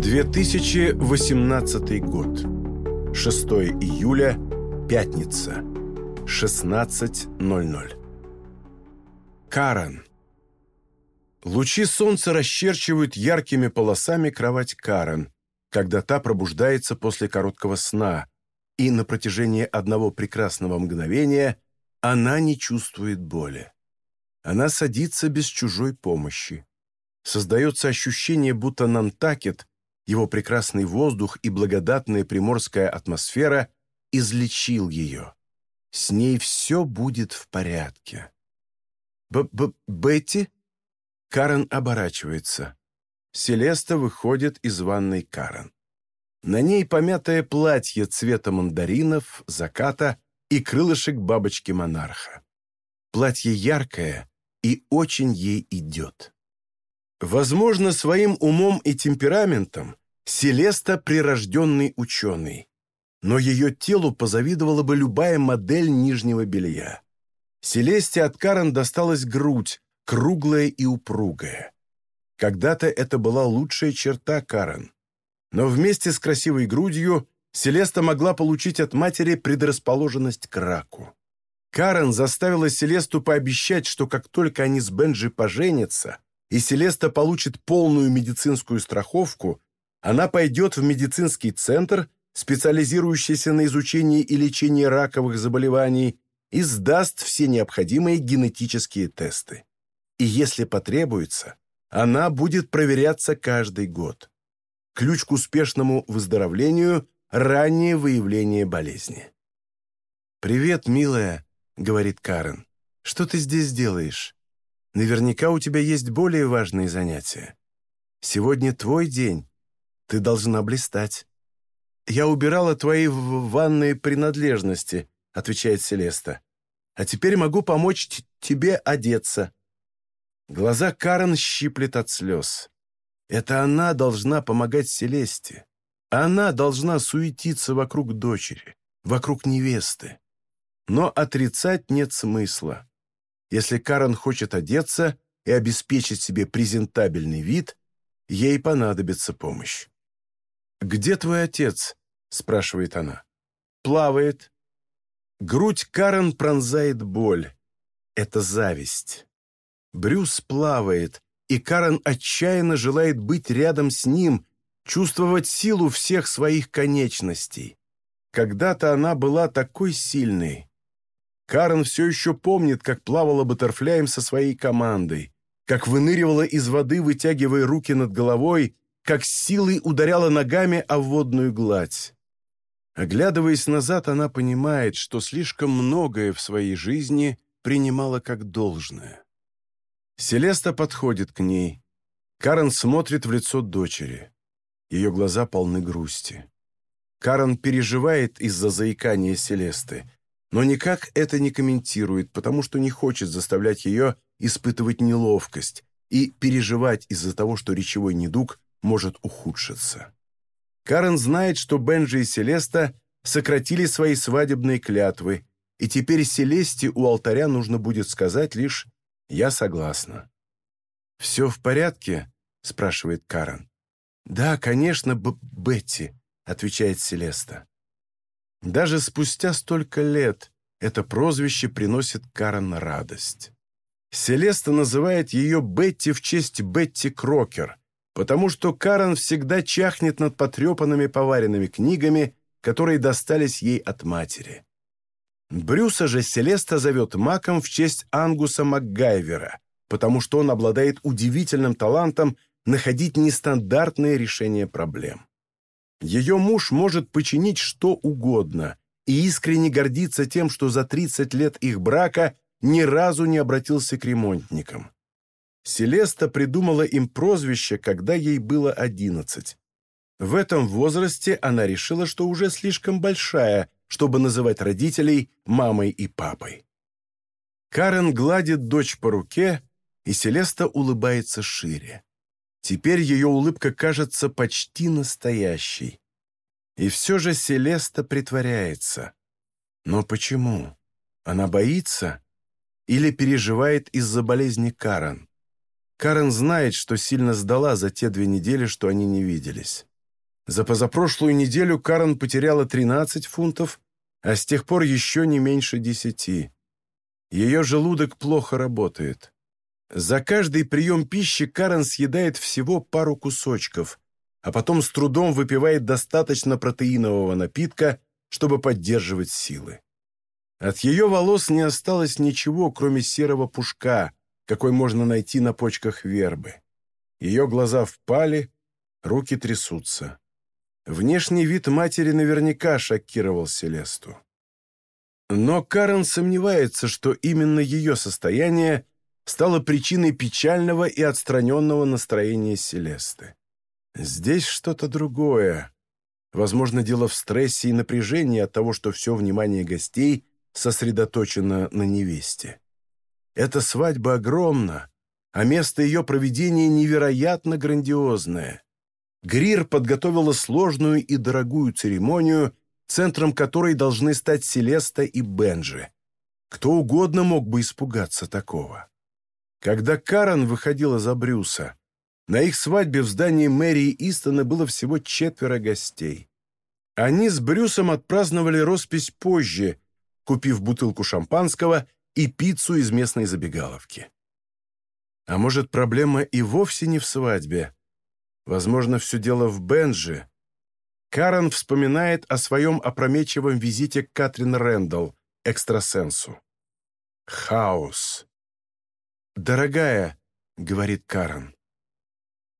2018 год. 6 июля. Пятница. 16.00. Карен. Лучи солнца расчерчивают яркими полосами кровать Карен, когда та пробуждается после короткого сна, и на протяжении одного прекрасного мгновения она не чувствует боли. Она садится без чужой помощи. Создается ощущение, будто Нантакет, его прекрасный воздух и благодатная приморская атмосфера излечил ее. С ней все будет в порядке. «Б-б... Бетти?» Карен оборачивается. Селеста выходит из ванной Карен. На ней помятое платье цвета мандаринов, заката и крылышек бабочки-монарха. Платье яркое и очень ей идет. Возможно, своим умом и темпераментом Селеста – прирожденный ученый, но ее телу позавидовала бы любая модель нижнего белья. Селесте от Карен досталась грудь, круглая и упругая. Когда-то это была лучшая черта Карен. Но вместе с красивой грудью Селеста могла получить от матери предрасположенность к раку. Карен заставила Селесту пообещать, что как только они с Бенджи поженятся, и Селеста получит полную медицинскую страховку, она пойдет в медицинский центр, специализирующийся на изучении и лечении раковых заболеваний, и сдаст все необходимые генетические тесты. И если потребуется, она будет проверяться каждый год. Ключ к успешному выздоровлению – раннее выявление болезни. «Привет, милая», — говорит Карен. «Что ты здесь делаешь? Наверняка у тебя есть более важные занятия. Сегодня твой день. Ты должна блистать». «Я убирала твои ванные принадлежности», — отвечает Селеста. «А теперь могу помочь тебе одеться». Глаза Карен щиплет от слез. Это она должна помогать Селесте. Она должна суетиться вокруг дочери, вокруг невесты. Но отрицать нет смысла. Если Карен хочет одеться и обеспечить себе презентабельный вид, ей понадобится помощь. «Где твой отец?» — спрашивает она. «Плавает». Грудь Карен пронзает боль. Это зависть. Брюс плавает, и Карен отчаянно желает быть рядом с ним, чувствовать силу всех своих конечностей. Когда-то она была такой сильной. Карен все еще помнит, как плавала Баттерфляем со своей командой, как выныривала из воды, вытягивая руки над головой, как силой ударяла ногами о водную гладь. Оглядываясь назад, она понимает, что слишком многое в своей жизни принимала как должное. Селеста подходит к ней. Карен смотрит в лицо дочери. Ее глаза полны грусти. Карен переживает из-за заикания Селесты, но никак это не комментирует, потому что не хочет заставлять ее испытывать неловкость и переживать из-за того, что речевой недуг может ухудшиться. Карен знает, что Бенджи и Селеста сократили свои свадебные клятвы, и теперь Селесте у алтаря нужно будет сказать лишь «Я согласна». «Все в порядке?» — спрашивает Карен. «Да, конечно, Б Бетти», — отвечает Селеста. Даже спустя столько лет это прозвище приносит Карен радость. Селеста называет ее Бетти в честь Бетти Крокер, потому что Карен всегда чахнет над потрепанными поваренными книгами, которые достались ей от матери. Брюса же Селеста зовет Маком в честь Ангуса МакГайвера, потому что он обладает удивительным талантом находить нестандартные решения проблем. Ее муж может починить что угодно и искренне гордится тем, что за 30 лет их брака ни разу не обратился к ремонтникам. Селеста придумала им прозвище, когда ей было 11. В этом возрасте она решила, что уже слишком большая, чтобы называть родителей мамой и папой. Карен гладит дочь по руке, и Селеста улыбается шире. Теперь ее улыбка кажется почти настоящей. И все же Селеста притворяется. Но почему? Она боится? Или переживает из-за болезни Карен? Карен знает, что сильно сдала за те две недели, что они не виделись. За позапрошлую неделю Карен потеряла 13 фунтов, а с тех пор еще не меньше десяти. Ее желудок плохо работает. За каждый прием пищи Карен съедает всего пару кусочков, а потом с трудом выпивает достаточно протеинового напитка, чтобы поддерживать силы. От ее волос не осталось ничего, кроме серого пушка, какой можно найти на почках вербы. Ее глаза впали, руки трясутся. Внешний вид матери наверняка шокировал Селесту. Но Карен сомневается, что именно ее состояние стало причиной печального и отстраненного настроения Селесты. Здесь что-то другое. Возможно, дело в стрессе и напряжении от того, что все внимание гостей сосредоточено на невесте. Эта свадьба огромна, а место ее проведения невероятно грандиозное. Грир подготовила сложную и дорогую церемонию, центром которой должны стать Селеста и Бенджи. Кто угодно мог бы испугаться такого. Когда Карен выходила за Брюса, на их свадьбе в здании мэрии Истона было всего четверо гостей. Они с Брюсом отпраздновали роспись позже, купив бутылку шампанского и пиццу из местной забегаловки. А может, проблема и вовсе не в свадьбе, Возможно, все дело в Бенджи. Карен вспоминает о своем опрометчивом визите к Катрин Рэндалл, экстрасенсу. Хаос. «Дорогая», — говорит Карен.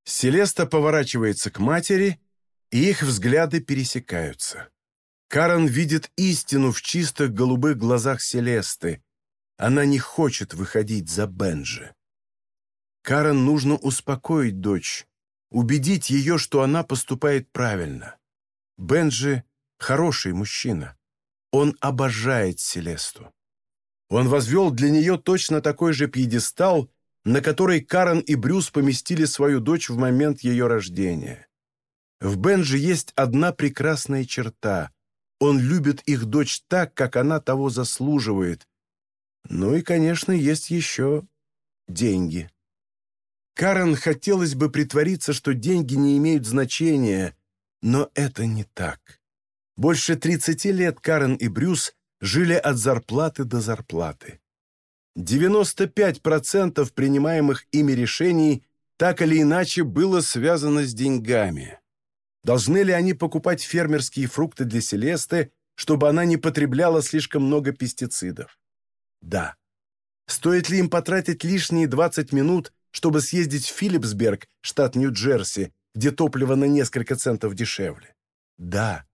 Селеста поворачивается к матери, и их взгляды пересекаются. Карен видит истину в чистых голубых глазах Селесты. Она не хочет выходить за Бенджи. Карен нужно успокоить дочь, убедить ее, что она поступает правильно. Бенджи — хороший мужчина. Он обожает Селесту. Он возвел для нее точно такой же пьедестал, на который Карен и Брюс поместили свою дочь в момент ее рождения. В Бенджи есть одна прекрасная черта. Он любит их дочь так, как она того заслуживает. Ну и, конечно, есть еще деньги. Карен хотелось бы притвориться, что деньги не имеют значения, но это не так. Больше 30 лет Карен и Брюс жили от зарплаты до зарплаты. 95% принимаемых ими решений так или иначе было связано с деньгами. Должны ли они покупать фермерские фрукты для Селесты, чтобы она не потребляла слишком много пестицидов? Да. Стоит ли им потратить лишние 20 минут чтобы съездить в Филипсберг, штат Нью-Джерси, где топливо на несколько центов дешевле? Да.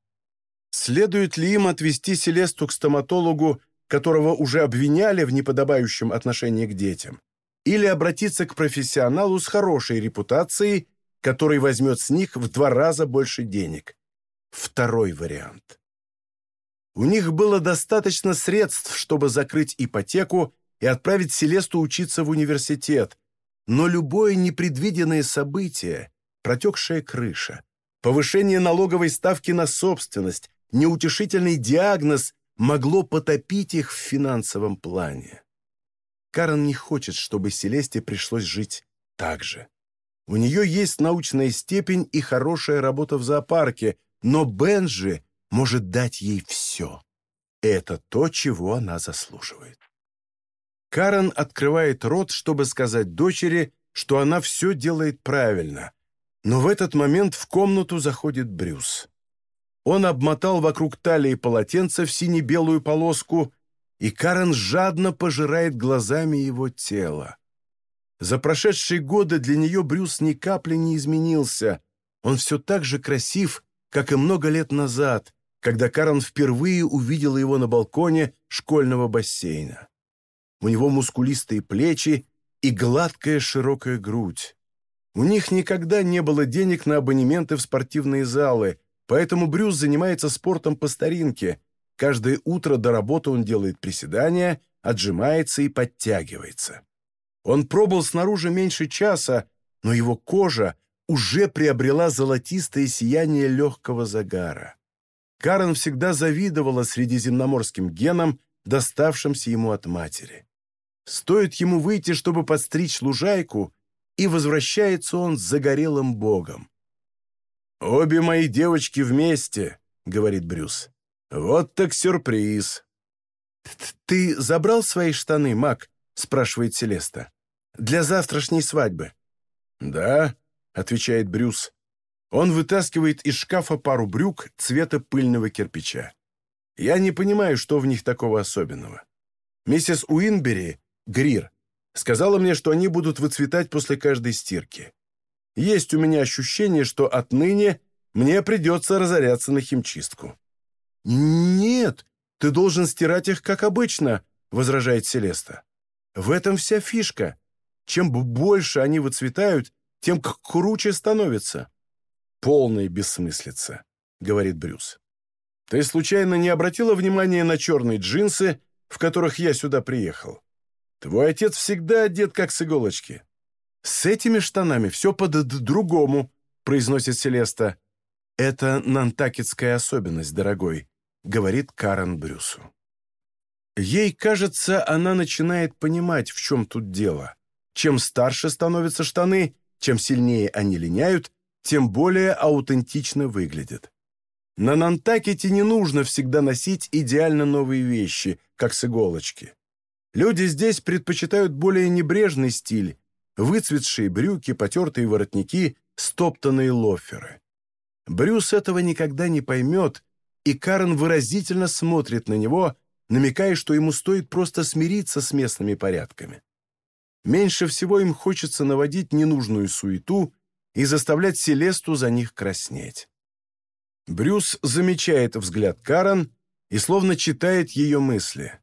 Следует ли им отвезти Селесту к стоматологу, которого уже обвиняли в неподобающем отношении к детям, или обратиться к профессионалу с хорошей репутацией, который возьмет с них в два раза больше денег? Второй вариант. У них было достаточно средств, чтобы закрыть ипотеку и отправить Селесту учиться в университет, но любое непредвиденное событие, протекшая крыша, повышение налоговой ставки на собственность, неутешительный диагноз могло потопить их в финансовом плане. Карен не хочет, чтобы Селесте пришлось жить так же. У нее есть научная степень и хорошая работа в зоопарке, но Бенджи может дать ей все. Это то, чего она заслуживает. Карен открывает рот, чтобы сказать дочери, что она все делает правильно. Но в этот момент в комнату заходит Брюс. Он обмотал вокруг талии полотенце в сине-белую полоску, и Карен жадно пожирает глазами его тело. За прошедшие годы для нее Брюс ни капли не изменился. Он все так же красив, как и много лет назад, когда Карен впервые увидела его на балконе школьного бассейна. У него мускулистые плечи и гладкая широкая грудь. У них никогда не было денег на абонементы в спортивные залы, поэтому Брюс занимается спортом по старинке. Каждое утро до работы он делает приседания, отжимается и подтягивается. Он пробыл снаружи меньше часа, но его кожа уже приобрела золотистое сияние легкого загара. Карен всегда завидовала средиземноморским генам, доставшимся ему от матери. Стоит ему выйти, чтобы подстричь лужайку, и возвращается он с загорелым богом. «Обе мои девочки вместе», — говорит Брюс. «Вот так сюрприз». «Ты забрал свои штаны, Мак?» — спрашивает Селеста. «Для завтрашней свадьбы». «Да», — отвечает Брюс. Он вытаскивает из шкафа пару брюк цвета пыльного кирпича. Я не понимаю, что в них такого особенного. Миссис Уинбери, Грир, сказала мне, что они будут выцветать после каждой стирки. Есть у меня ощущение, что отныне мне придется разоряться на химчистку. «Нет, ты должен стирать их, как обычно», — возражает Селеста. «В этом вся фишка. Чем больше они выцветают, тем круче становится». «Полная бессмыслица», — говорит Брюс. «Ты случайно не обратила внимания на черные джинсы, в которых я сюда приехал? Твой отец всегда одет, как с иголочки». «С этими штанами все по-другому», — произносит Селеста. «Это нантакетская особенность, дорогой», — говорит Карен Брюсу. Ей кажется, она начинает понимать, в чем тут дело. Чем старше становятся штаны, чем сильнее они линяют, тем более аутентично выглядят. На Нантакете не нужно всегда носить идеально новые вещи, как с иголочки. Люди здесь предпочитают более небрежный стиль, выцветшие брюки, потертые воротники, стоптанные лоферы. Брюс этого никогда не поймет, и Карен выразительно смотрит на него, намекая, что ему стоит просто смириться с местными порядками. Меньше всего им хочется наводить ненужную суету и заставлять Селесту за них краснеть. Брюс замечает взгляд Карен и словно читает ее мысли.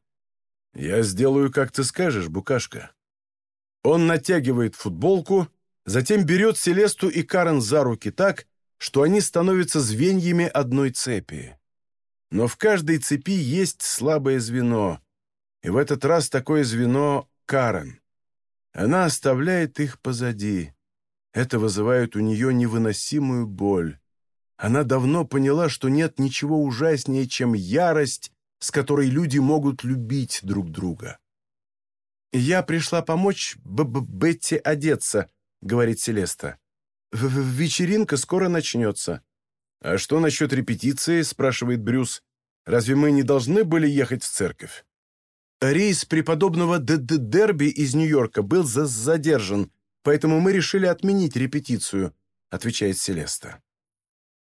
«Я сделаю, как ты скажешь, букашка». Он натягивает футболку, затем берет Селесту и Карен за руки так, что они становятся звеньями одной цепи. Но в каждой цепи есть слабое звено, и в этот раз такое звено — Карен. Она оставляет их позади. Это вызывает у нее невыносимую боль. Она давно поняла, что нет ничего ужаснее, чем ярость, с которой люди могут любить друг друга. «Я пришла помочь Б -б Бетти одеться», — говорит Селеста. В -в «Вечеринка скоро начнется». «А что насчет репетиции?» — спрашивает Брюс. «Разве мы не должны были ехать в церковь?» Рейс преподобного Д -д Дерби из Нью-Йорка был за задержан, поэтому мы решили отменить репетицию», — отвечает Селеста.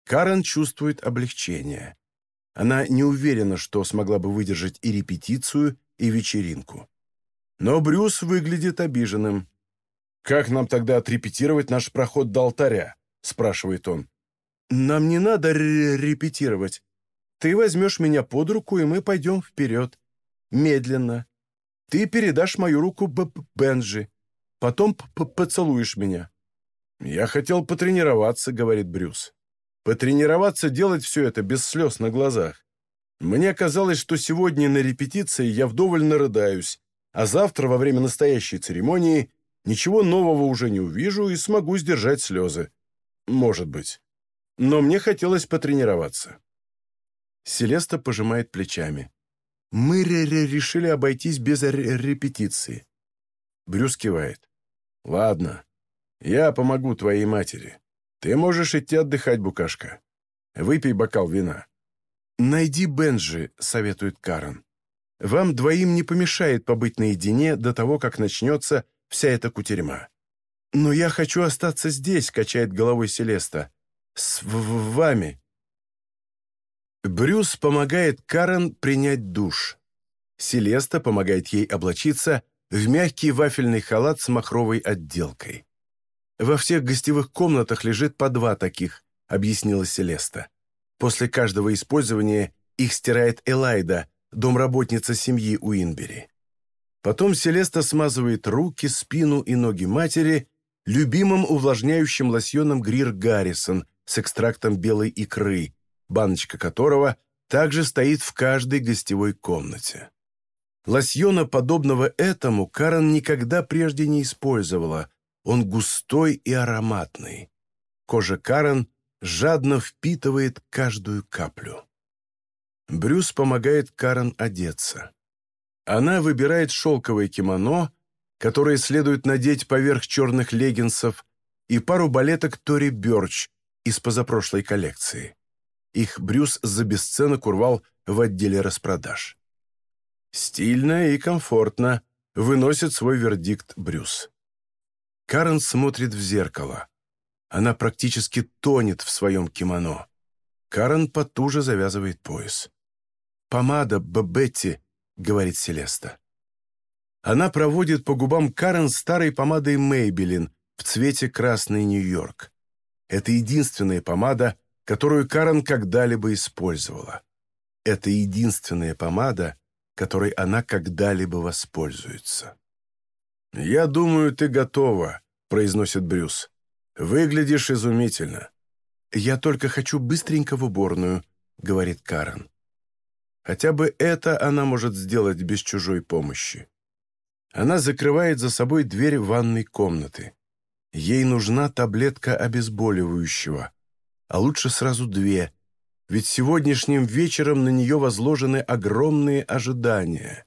Карен чувствует облегчение. Она не уверена, что смогла бы выдержать и репетицию, и вечеринку. Но Брюс выглядит обиженным. «Как нам тогда отрепетировать наш проход до алтаря?» — спрашивает он. «Нам не надо репетировать. Ты возьмешь меня под руку, и мы пойдем вперед. Медленно. Ты передашь мою руку Б Бенджи. Потом поцелуешь меня». «Я хотел потренироваться», — говорит Брюс. «Потренироваться делать все это без слез на глазах. Мне казалось, что сегодня на репетиции я вдоволь нарыдаюсь, а завтра, во время настоящей церемонии, ничего нового уже не увижу и смогу сдержать слезы. Может быть. Но мне хотелось потренироваться. Селеста пожимает плечами. Мы решили обойтись без репетиции. Брюс кивает. Ладно, я помогу твоей матери. Ты можешь идти отдыхать, букашка. Выпей бокал вина. Найди Бенджи, советует Карен. Вам двоим не помешает побыть наедине до того, как начнется вся эта кутерьма. Но я хочу остаться здесь, качает головой Селеста. С вами. Брюс помогает Карен принять душ. Селеста помогает ей облачиться в мягкий вафельный халат с махровой отделкой. «Во всех гостевых комнатах лежит по два таких», — объяснила Селеста. «После каждого использования их стирает Элайда, домработница семьи Уинбери. Потом Селеста смазывает руки, спину и ноги матери любимым увлажняющим лосьоном Грир Гаррисон с экстрактом белой икры, баночка которого также стоит в каждой гостевой комнате. Лосьона, подобного этому, Карен никогда прежде не использовала. Он густой и ароматный. Кожа Карен жадно впитывает каждую каплю. Брюс помогает Карен одеться. Она выбирает шелковое кимоно, которые следует надеть поверх черных леггинсов, и пару балеток Тори Бёрч из позапрошлой коллекции. Их Брюс за бесценок урвал в отделе распродаж. Стильно и комфортно выносит свой вердикт Брюс. Карен смотрит в зеркало. Она практически тонет в своем кимоно. Карен потуже завязывает пояс. «Помада, Бабетти», — говорит Селеста. Она проводит по губам Карен старой помадой Мейбелин в цвете красный Нью-Йорк. Это единственная помада, которую Карен когда-либо использовала. Это единственная помада, которой она когда-либо воспользуется. «Я думаю, ты готова», — произносит Брюс. «Выглядишь изумительно». «Я только хочу быстренько в уборную», — говорит Карен. Хотя бы это она может сделать без чужой помощи. Она закрывает за собой дверь ванной комнаты. Ей нужна таблетка обезболивающего, а лучше сразу две, ведь сегодняшним вечером на нее возложены огромные ожидания.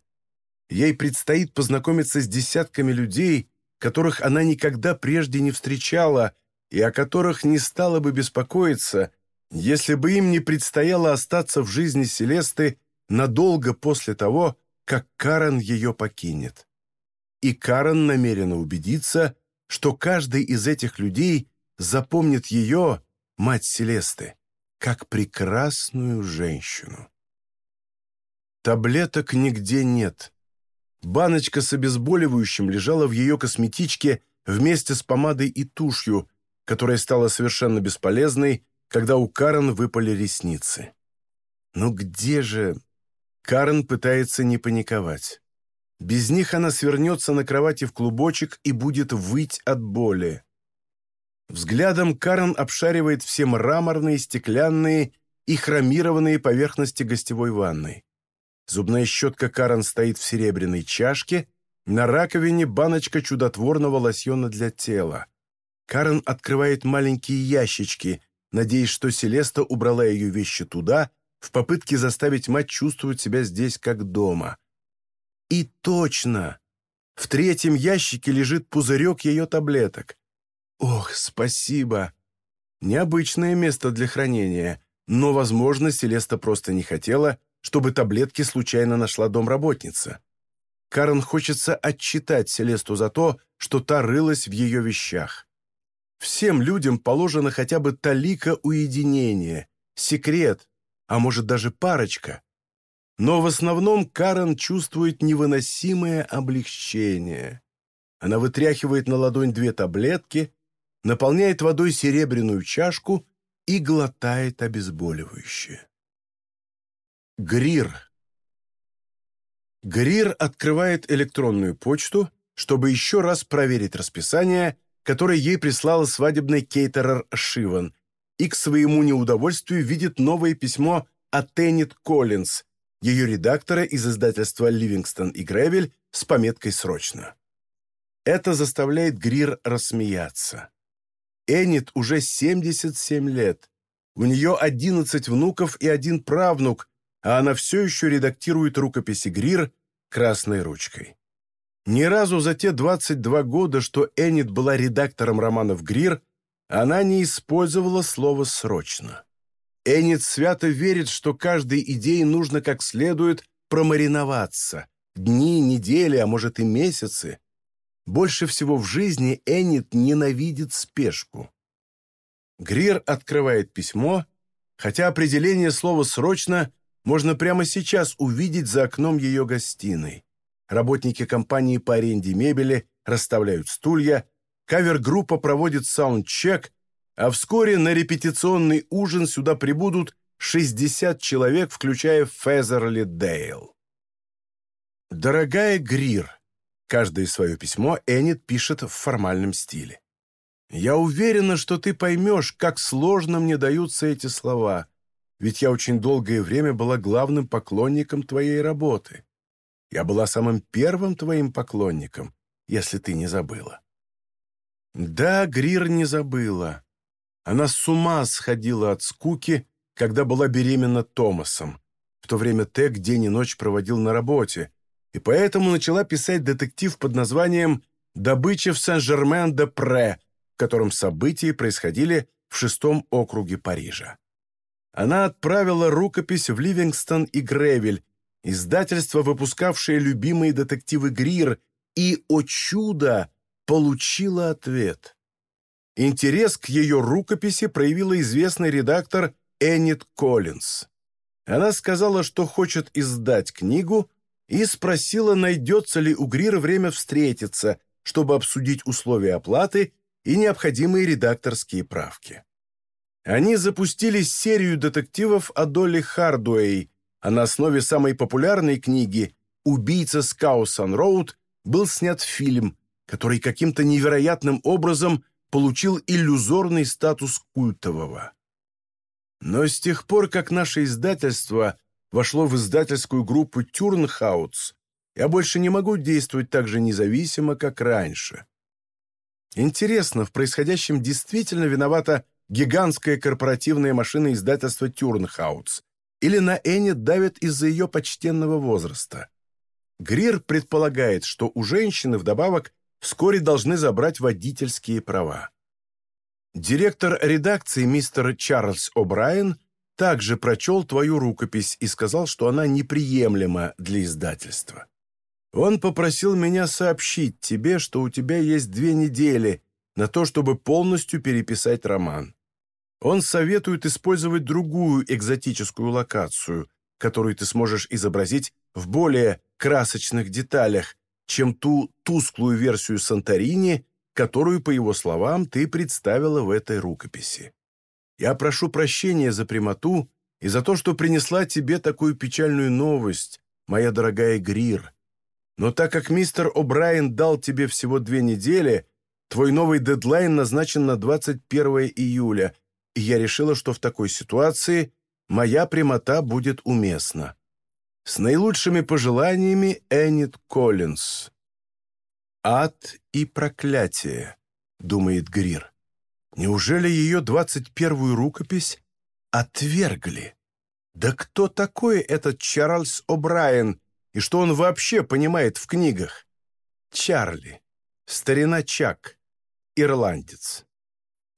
Ей предстоит познакомиться с десятками людей, которых она никогда прежде не встречала и о которых не стала бы беспокоиться, если бы им не предстояло остаться в жизни Селесты надолго после того, как Карен ее покинет. И Карен намерена убедиться, что каждый из этих людей запомнит ее, мать Селесты, как прекрасную женщину. Таблеток нигде нет. Баночка с обезболивающим лежала в ее косметичке вместе с помадой и тушью, которая стала совершенно бесполезной, когда у Карен выпали ресницы. Но где же... Карен пытается не паниковать. Без них она свернется на кровати в клубочек и будет выть от боли. Взглядом Карен обшаривает все мраморные, стеклянные и хромированные поверхности гостевой ванной. Зубная щетка Карен стоит в серебряной чашке, на раковине баночка чудотворного лосьона для тела. Карен открывает маленькие ящички, надеясь, что Селеста убрала ее вещи туда, в попытке заставить мать чувствовать себя здесь как дома. И точно! В третьем ящике лежит пузырек ее таблеток. Ох, спасибо! Необычное место для хранения, но, возможно, Селеста просто не хотела, чтобы таблетки случайно нашла домработница. Карен хочется отчитать Селесту за то, что та рылась в ее вещах. Всем людям положено хотя бы талика уединения, секрет, а может даже парочка. Но в основном Карен чувствует невыносимое облегчение. Она вытряхивает на ладонь две таблетки, наполняет водой серебряную чашку и глотает обезболивающее. Грир. Грир открывает электронную почту, чтобы еще раз проверить расписание, которое ей прислала свадебный кейтерер Шиван, и к своему неудовольствию видит новое письмо от Эннет Коллинз, ее редактора из издательства «Ливингстон и Гревель» с пометкой «Срочно». Это заставляет Грир рассмеяться. Эннет уже 77 лет. У нее 11 внуков и один правнук, а она все еще редактирует рукописи Грир красной ручкой. Ни разу за те 22 года, что Эннет была редактором романов Грир, она не использовала слово «срочно». Эннет свято верит, что каждой идее нужно как следует промариноваться. Дни, недели, а может и месяцы. Больше всего в жизни Эннет ненавидит спешку. Грир открывает письмо, хотя определение слова «срочно» можно прямо сейчас увидеть за окном ее гостиной. Работники компании по аренде мебели расставляют стулья, кавер-группа проводит саундчек, а вскоре на репетиционный ужин сюда прибудут 60 человек, включая Фезерли Дейл. «Дорогая Грир», каждое свое письмо Эннет пишет в формальном стиле. «Я уверена, что ты поймешь, как сложно мне даются эти слова, ведь я очень долгое время была главным поклонником твоей работы. Я была самым первым твоим поклонником, если ты не забыла». Да, Грир не забыла. Она с ума сходила от скуки, когда была беременна Томасом. В то время Тек день и ночь проводил на работе, и поэтому начала писать детектив под названием добыча в Сен-Жермен-де-Пре, в котором события происходили в шестом округе Парижа. Она отправила рукопись в Ливингстон и Гревель, издательство, выпускавшее любимые детективы Грир, и, о чудо, получила ответ. Интерес к ее рукописи проявила известный редактор Эннет Коллинз. Она сказала, что хочет издать книгу, и спросила, найдется ли у Грира время встретиться, чтобы обсудить условия оплаты и необходимые редакторские правки. Они запустили серию детективов о Долли Хардуэй, а на основе самой популярной книги «Убийца с Каусан-Роуд» был снят фильм, который каким-то невероятным образом получил иллюзорный статус культового. Но с тех пор, как наше издательство вошло в издательскую группу «Тюрнхаутс», я больше не могу действовать так же независимо, как раньше. Интересно, в происходящем действительно виновата гигантская корпоративная машина издательства «Тюрнхаутс», или на Энни давит из-за ее почтенного возраста. Грир предполагает, что у женщины вдобавок вскоре должны забрать водительские права. Директор редакции мистер Чарльз О'Брайен также прочел твою рукопись и сказал, что она неприемлема для издательства. Он попросил меня сообщить тебе, что у тебя есть две недели на то, чтобы полностью переписать роман. Он советует использовать другую экзотическую локацию, которую ты сможешь изобразить в более красочных деталях, чем ту тусклую версию Санторини, которую, по его словам, ты представила в этой рукописи. Я прошу прощения за прямоту и за то, что принесла тебе такую печальную новость, моя дорогая Грир. Но так как мистер О'Брайен дал тебе всего две недели, твой новый дедлайн назначен на 21 июля, и я решила, что в такой ситуации моя прямота будет уместна. С наилучшими пожеланиями Эннет Коллинз. «Ад и проклятие», — думает Грир. «Неужели ее двадцать первую рукопись отвергли? Да кто такой этот Чарльз О'Брайен и что он вообще понимает в книгах? Чарли, старина Чак, ирландец».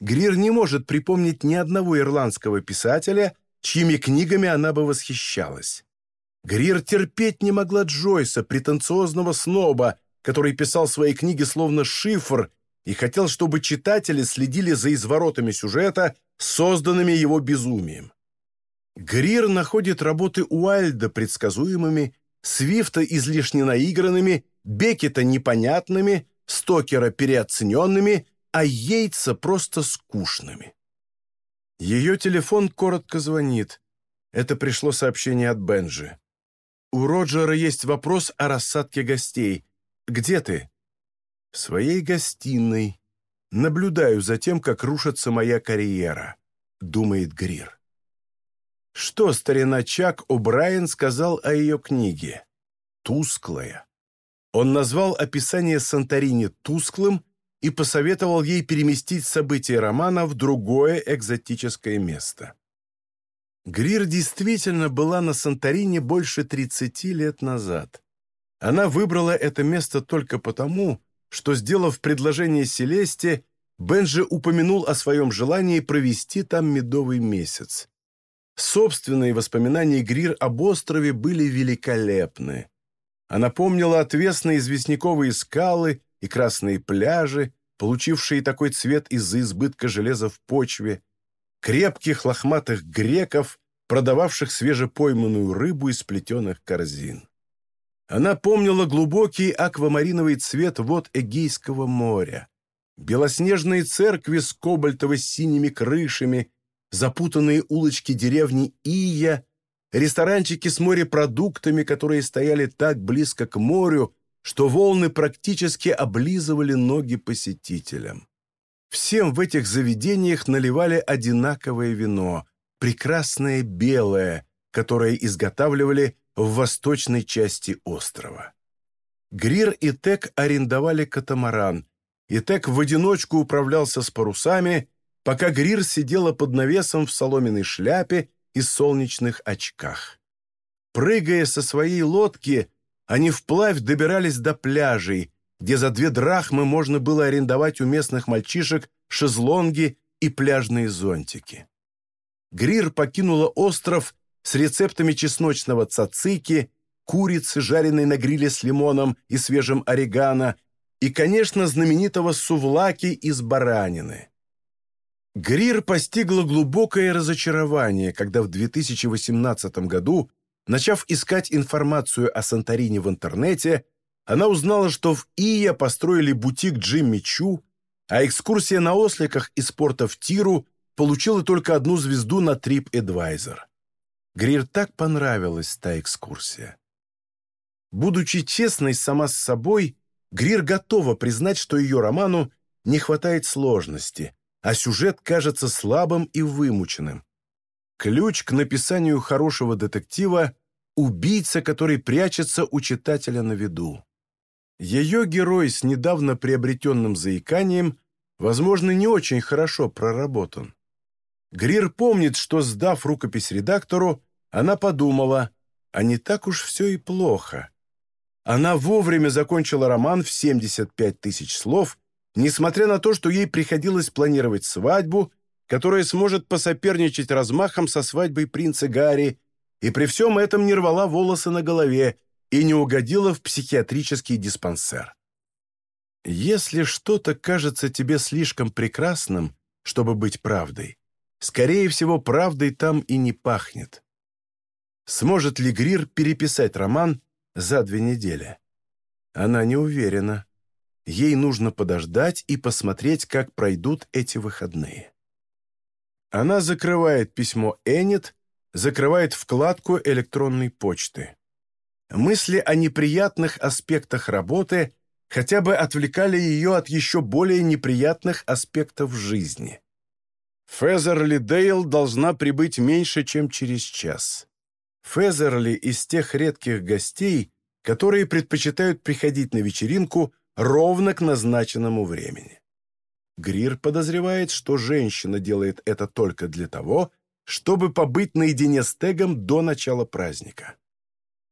Грир не может припомнить ни одного ирландского писателя, чьими книгами она бы восхищалась. Грир терпеть не могла Джойса, претенциозного сноба, который писал свои книги словно шифр и хотел, чтобы читатели следили за изворотами сюжета, созданными его безумием. Грир находит работы Уайльда предсказуемыми, Свифта излишне наигранными, Бекета непонятными, Стокера переоцененными, а Йейтса просто скучными. Ее телефон коротко звонит. Это пришло сообщение от Бенджи. «У Роджера есть вопрос о рассадке гостей. Где ты?» «В своей гостиной. Наблюдаю за тем, как рушится моя карьера», — думает Грир. Что старина Чак О'Брайен сказал о ее книге? «Тусклая». Он назвал описание Санторини тусклым и посоветовал ей переместить события романа в другое экзотическое место. Грир действительно была на Санторине больше 30 лет назад. Она выбрала это место только потому, что, сделав предложение Селесте, Бенджи упомянул о своем желании провести там медовый месяц. Собственные воспоминания Грир об острове были великолепны. Она помнила отвесные известняковые скалы и красные пляжи, получившие такой цвет из-за избытка железа в почве, крепких лохматых греков, продававших свежепойманную рыбу из плетеных корзин. Она помнила глубокий аквамариновый цвет вод Эгейского моря, белоснежные церкви с кобальтово-синими крышами, запутанные улочки деревни Ия, ресторанчики с морепродуктами, которые стояли так близко к морю, что волны практически облизывали ноги посетителям. Всем в этих заведениях наливали одинаковое вино, прекрасное белое, которое изготавливали в восточной части острова. Грир и Тек арендовали катамаран, и Тек в одиночку управлялся с парусами, пока Грир сидела под навесом в соломенной шляпе и солнечных очках. Прыгая со своей лодки, они вплавь добирались до пляжей, где за две драхмы можно было арендовать у местных мальчишек шезлонги и пляжные зонтики. Грир покинула остров с рецептами чесночного цацики, курицы, жареной на гриле с лимоном и свежим орегано, и, конечно, знаменитого сувлаки из баранины. Грир постигло глубокое разочарование, когда в 2018 году, начав искать информацию о Санторини в интернете, она узнала, что в Ия построили бутик Джимми Чу, а экскурсия на осликах из порта в Тиру получила только одну звезду на TripAdvisor. Грир так понравилась та экскурсия. Будучи честной сама с собой, Грир готова признать, что ее роману не хватает сложности, а сюжет кажется слабым и вымученным. Ключ к написанию хорошего детектива – убийца, который прячется у читателя на виду. Ее герой с недавно приобретенным заиканием, возможно, не очень хорошо проработан. Грир помнит, что, сдав рукопись редактору, она подумала, а не так уж все и плохо. Она вовремя закончила роман в 75 тысяч слов, несмотря на то, что ей приходилось планировать свадьбу, которая сможет посоперничать размахом со свадьбой принца Гарри, и при всем этом не рвала волосы на голове и не угодила в психиатрический диспансер. Если что-то кажется тебе слишком прекрасным, чтобы быть правдой, скорее всего, правдой там и не пахнет. Сможет ли Грир переписать роман за две недели? Она не уверена. Ей нужно подождать и посмотреть, как пройдут эти выходные. Она закрывает письмо Эннет, закрывает вкладку электронной почты. Мысли о неприятных аспектах работы хотя бы отвлекали ее от еще более неприятных аспектов жизни. Фезерли Дейл должна прибыть меньше, чем через час. Фезерли из тех редких гостей, которые предпочитают приходить на вечеринку ровно к назначенному времени. Грир подозревает, что женщина делает это только для того, чтобы побыть наедине с Тегом до начала праздника.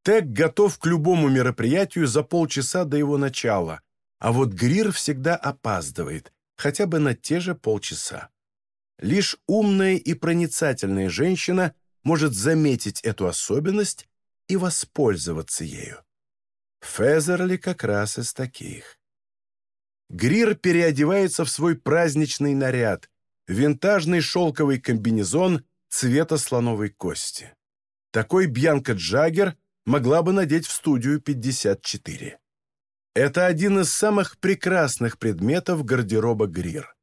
Тег готов к любому мероприятию за полчаса до его начала, а вот Грир всегда опаздывает, хотя бы на те же полчаса. Лишь умная и проницательная женщина может заметить эту особенность и воспользоваться ею. Фезерли как раз из таких. Грир переодевается в свой праздничный наряд, винтажный шелковый комбинезон цвета слоновой кости. Такой Бьянка Джаггер могла бы надеть в студию 54. Это один из самых прекрасных предметов гардероба Грир.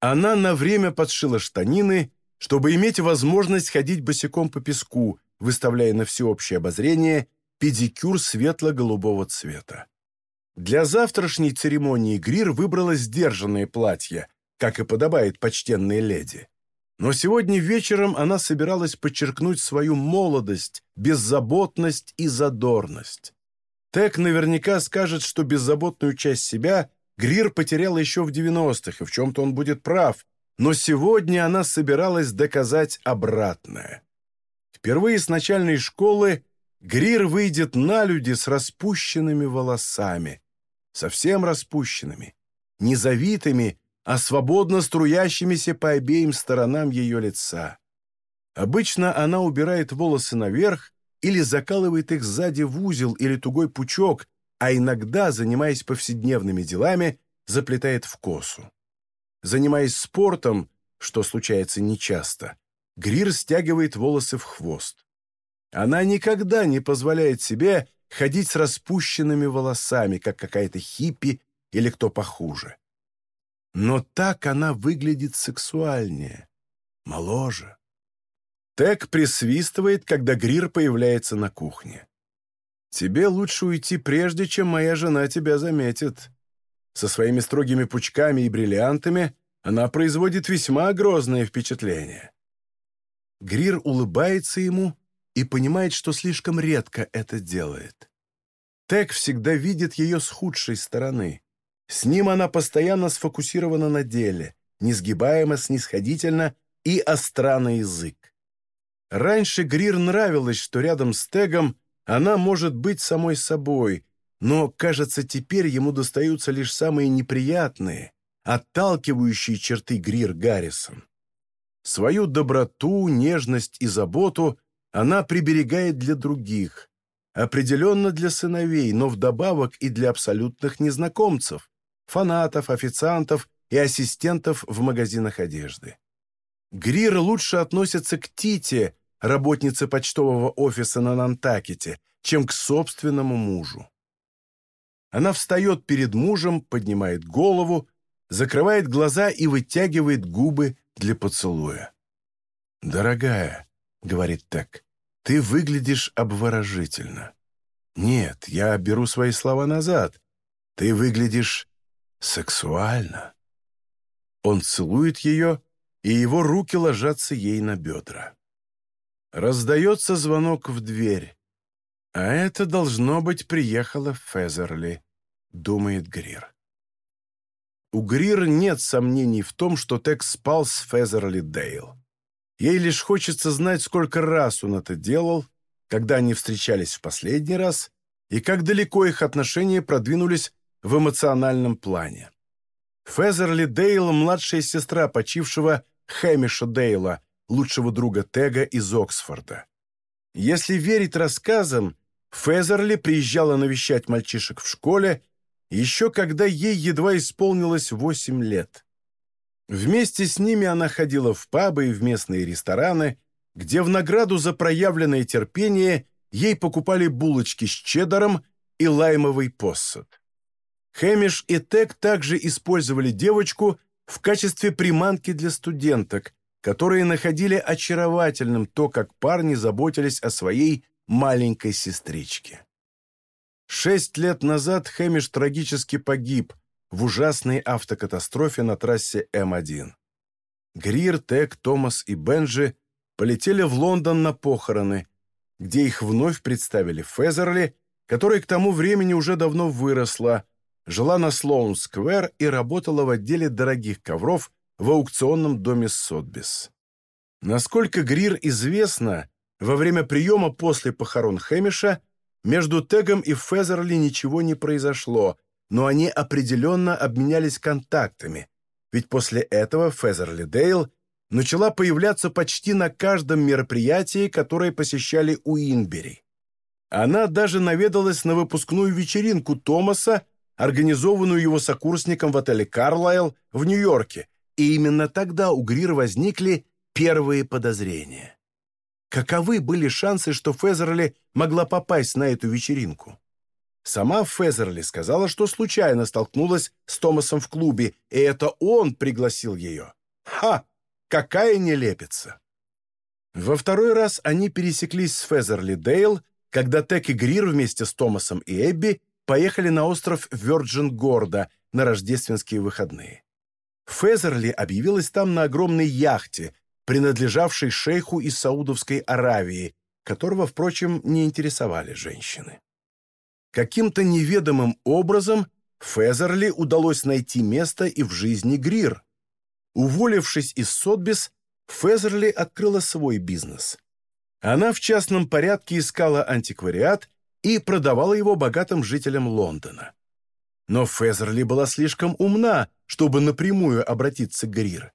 Она на время подшила штанины, чтобы иметь возможность ходить босиком по песку, выставляя на всеобщее обозрение педикюр светло-голубого цвета. Для завтрашней церемонии Грир выбрала сдержанное платье, как и подобает почтенной леди. Но сегодня вечером она собиралась подчеркнуть свою молодость, беззаботность и задорность. Тек наверняка скажет, что беззаботную часть себя Грир потерял еще в 90-х, и в чем-то он будет прав, но сегодня она собиралась доказать обратное. Впервые с начальной школы Грир выйдет на люди с распущенными волосами, совсем распущенными, не завитыми, а свободно струящимися по обеим сторонам ее лица. Обычно она убирает волосы наверх или закалывает их сзади в узел или тугой пучок, а иногда, занимаясь повседневными делами, заплетает в косу. Занимаясь спортом, что случается нечасто, Грир стягивает волосы в хвост. Она никогда не позволяет себе ходить с распущенными волосами, как какая-то хиппи или кто похуже. Но так она выглядит сексуальнее, моложе. Тек присвистывает, когда Грир появляется на кухне. «Тебе лучше уйти прежде, чем моя жена тебя заметит. Со своими строгими пучками и бриллиантами она производит весьма грозное впечатление». Грир улыбается ему и понимает, что слишком редко это делает. Тек всегда видит ее с худшей стороны. С ним она постоянно сфокусирована на деле, несгибаемо, снисходительно и остра на язык. Раньше Грир нравилось, что рядом с Тегом она может быть самой собой, но, кажется, теперь ему достаются лишь самые неприятные, отталкивающие черты Грир Гаррисон. Свою доброту, нежность и заботу она приберегает для других, определенно для сыновей, но вдобавок и для абсолютных незнакомцев, фанатов, официантов и ассистентов в магазинах одежды. Грир лучше относится к Тите, работнице почтового офиса на Нантакете, чем к собственному мужу. Она встает перед мужем, поднимает голову, закрывает глаза и вытягивает губы для поцелуя. «Дорогая», — говорит так, — «ты выглядишь обворожительно». «Нет, я беру свои слова назад. Ты выглядишь сексуально». Он целует ее, и его руки ложатся ей на бедра. Раздается звонок в дверь. «А это, должно быть, приехала Фезерли», — думает Грир. У Грир нет сомнений в том, что Текс спал с Фезерли Дейл. Ей лишь хочется знать, сколько раз он это делал, когда они встречались в последний раз, и как далеко их отношения продвинулись в эмоциональном плане. Фезерли Дейл – младшая сестра почившего Хэмиша Дейла, лучшего друга Тега из Оксфорда. Если верить рассказам, Фезерли приезжала навещать мальчишек в школе, еще когда ей едва исполнилось восемь лет. Вместе с ними она ходила в пабы и в местные рестораны, где в награду за проявленное терпение ей покупали булочки с чеддером и лаймовый посад. Хэмиш и Тек также использовали девочку в качестве приманки для студенток, которые находили очаровательным то, как парни заботились о своей маленькой сестричке. Шесть лет назад Хэмиш трагически погиб в ужасной автокатастрофе на трассе М1. Грир, Тек, Томас и Бенджи полетели в Лондон на похороны, где их вновь представили Фезерли, которая к тому времени уже давно выросла, жила на Слоун-сквер и работала в отделе дорогих ковров в аукционном доме Сотбис. Насколько Грир известно, во время приема после похорон Хэмиша между Тегом и Фезерли ничего не произошло, но они определенно обменялись контактами, ведь после этого Фезерли Дейл начала появляться почти на каждом мероприятии, которое посещали у Инбери. Она даже наведалась на выпускную вечеринку Томаса, организованную его сокурсником в отеле «Карлайл» в Нью-Йорке, и именно тогда у Грир возникли первые подозрения. Каковы были шансы, что Фезерли могла попасть на эту вечеринку? Сама Фезерли сказала, что случайно столкнулась с Томасом в клубе, и это он пригласил ее. Ха! Какая нелепица! Во второй раз они пересеклись с Фезерли Дейл, когда Тек и Грир вместе с Томасом и Эбби поехали на остров Вёрджин-Горда на рождественские выходные. Фезерли объявилась там на огромной яхте, принадлежавшей шейху из Саудовской Аравии, которого, впрочем, не интересовали женщины. Каким-то неведомым образом Фезерли удалось найти место и в жизни Грир. Уволившись из Сотбис, Фезерли открыла свой бизнес. Она в частном порядке искала антиквариат и продавала его богатым жителям Лондона. Но Фезерли была слишком умна, чтобы напрямую обратиться к Грир.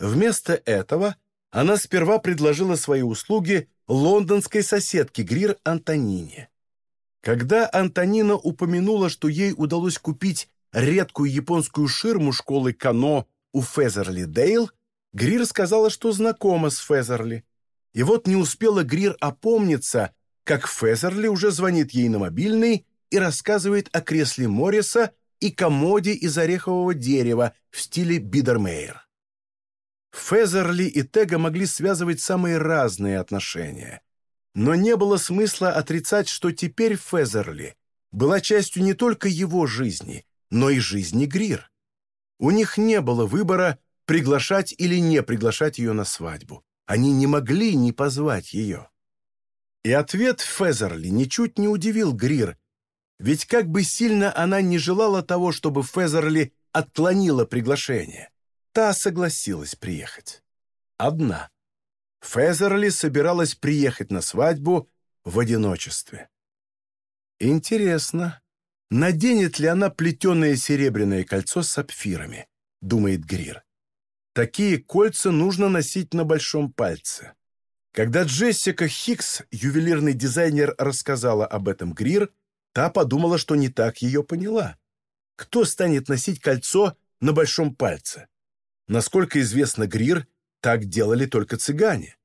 Вместо этого она сперва предложила свои услуги лондонской соседке Грир Антонине. Когда Антонина упомянула, что ей удалось купить редкую японскую ширму школы Кано у Фезерли Дейл, Грир сказала, что знакома с Фезерли. И вот не успела Грир опомниться, как Фезерли уже звонит ей на мобильный и рассказывает о кресле Морриса и комоде из орехового дерева в стиле Бидермейер. Фезерли и Тега могли связывать самые разные отношения. Но не было смысла отрицать, что теперь Фезерли была частью не только его жизни, но и жизни Грир. У них не было выбора, приглашать или не приглашать ее на свадьбу. Они не могли не позвать ее. И ответ Фезерли ничуть не удивил Грир, ведь как бы сильно она не желала того, чтобы Фезерли отклонила приглашение, та согласилась приехать. Одна. Фезерли собиралась приехать на свадьбу в одиночестве. Интересно, Наденет ли она плетеное серебряное кольцо с сапфирами? Думает Грир. Такие кольца нужно носить на большом пальце. Когда Джессика Хикс, ювелирный дизайнер, рассказала об этом Грир, та подумала, что не так ее поняла. Кто станет носить кольцо на большом пальце? Насколько известно Грир, так делали только цыгане.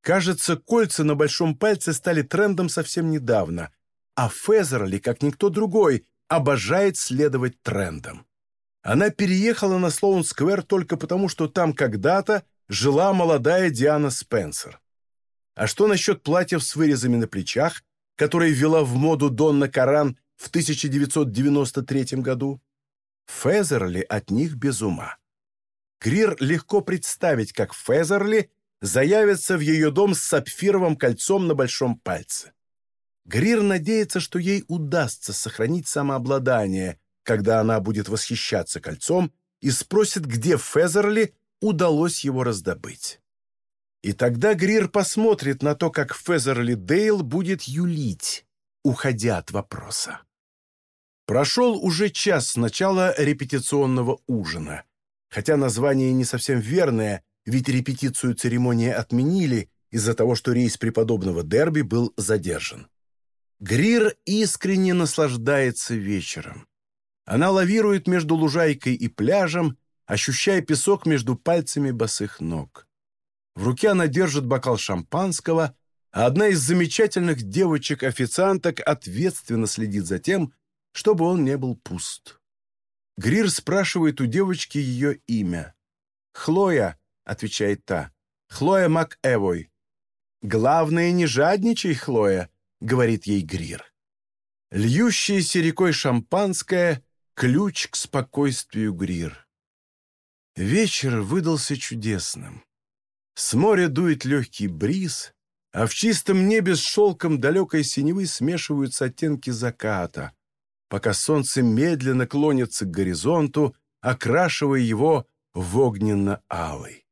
Кажется, кольца на большом пальце стали трендом совсем недавно, а Фезерли, как никто другой, обожает следовать трендам. Она переехала на Слоун-сквер только потому, что там когда-то жила молодая Диана Спенсер. А что насчет платьев с вырезами на плечах, которые ввела в моду Донна Каран в 1993 году? Фезерли от них без ума. Грир легко представить, как Фезерли заявится в ее дом с сапфировым кольцом на большом пальце. Грир надеется, что ей удастся сохранить самообладание, когда она будет восхищаться кольцом и спросит, где Фезерли удалось его раздобыть. И тогда Грир посмотрит на то, как Фезерли Дейл будет юлить, уходя от вопроса. Прошел уже час с начала репетиционного ужина. Хотя название не совсем верное, ведь репетицию церемонии отменили из-за того, что рейс преподобного Дерби был задержан. Грир искренне наслаждается вечером. Она лавирует между лужайкой и пляжем, ощущая песок между пальцами босых ног. В руке она держит бокал шампанского, а одна из замечательных девочек-официанток ответственно следит за тем, чтобы он не был пуст. Грир спрашивает у девочки ее имя. «Хлоя», — отвечает та, — «Хлоя МакЭвой». «Главное, не жадничай, Хлоя», — говорит ей Грир. Льющаяся рекой шампанское — ключ к спокойствию Грир. Вечер выдался чудесным. С моря дует легкий бриз, а в чистом небе с шелком далекой синевы смешиваются оттенки заката, пока солнце медленно клонится к горизонту, окрашивая его в огненно-алый.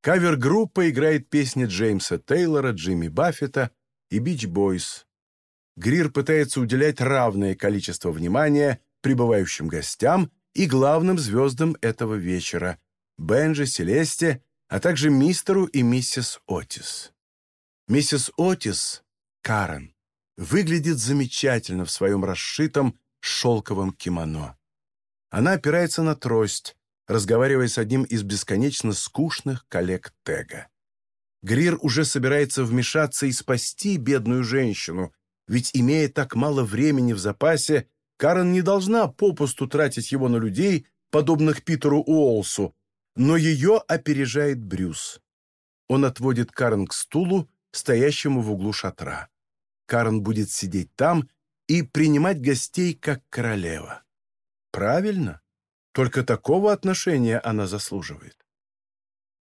Кавер-группа играет песни Джеймса Тейлора, Джимми Баффета и Бич Бойс. Грир пытается уделять равное количество внимания прибывающим гостям и главным звездам этого вечера – Бенджи, Селесте а также мистеру и миссис Отис. Миссис Отис, Карен, выглядит замечательно в своем расшитом шелковом кимоно. Она опирается на трость, разговаривая с одним из бесконечно скучных коллег Тега. Грир уже собирается вмешаться и спасти бедную женщину, ведь, имея так мало времени в запасе, Карен не должна попусту тратить его на людей, подобных Питеру Уолсу, но ее опережает Брюс. Он отводит Карен к стулу, стоящему в углу шатра. Карен будет сидеть там и принимать гостей как королева. Правильно. Только такого отношения она заслуживает.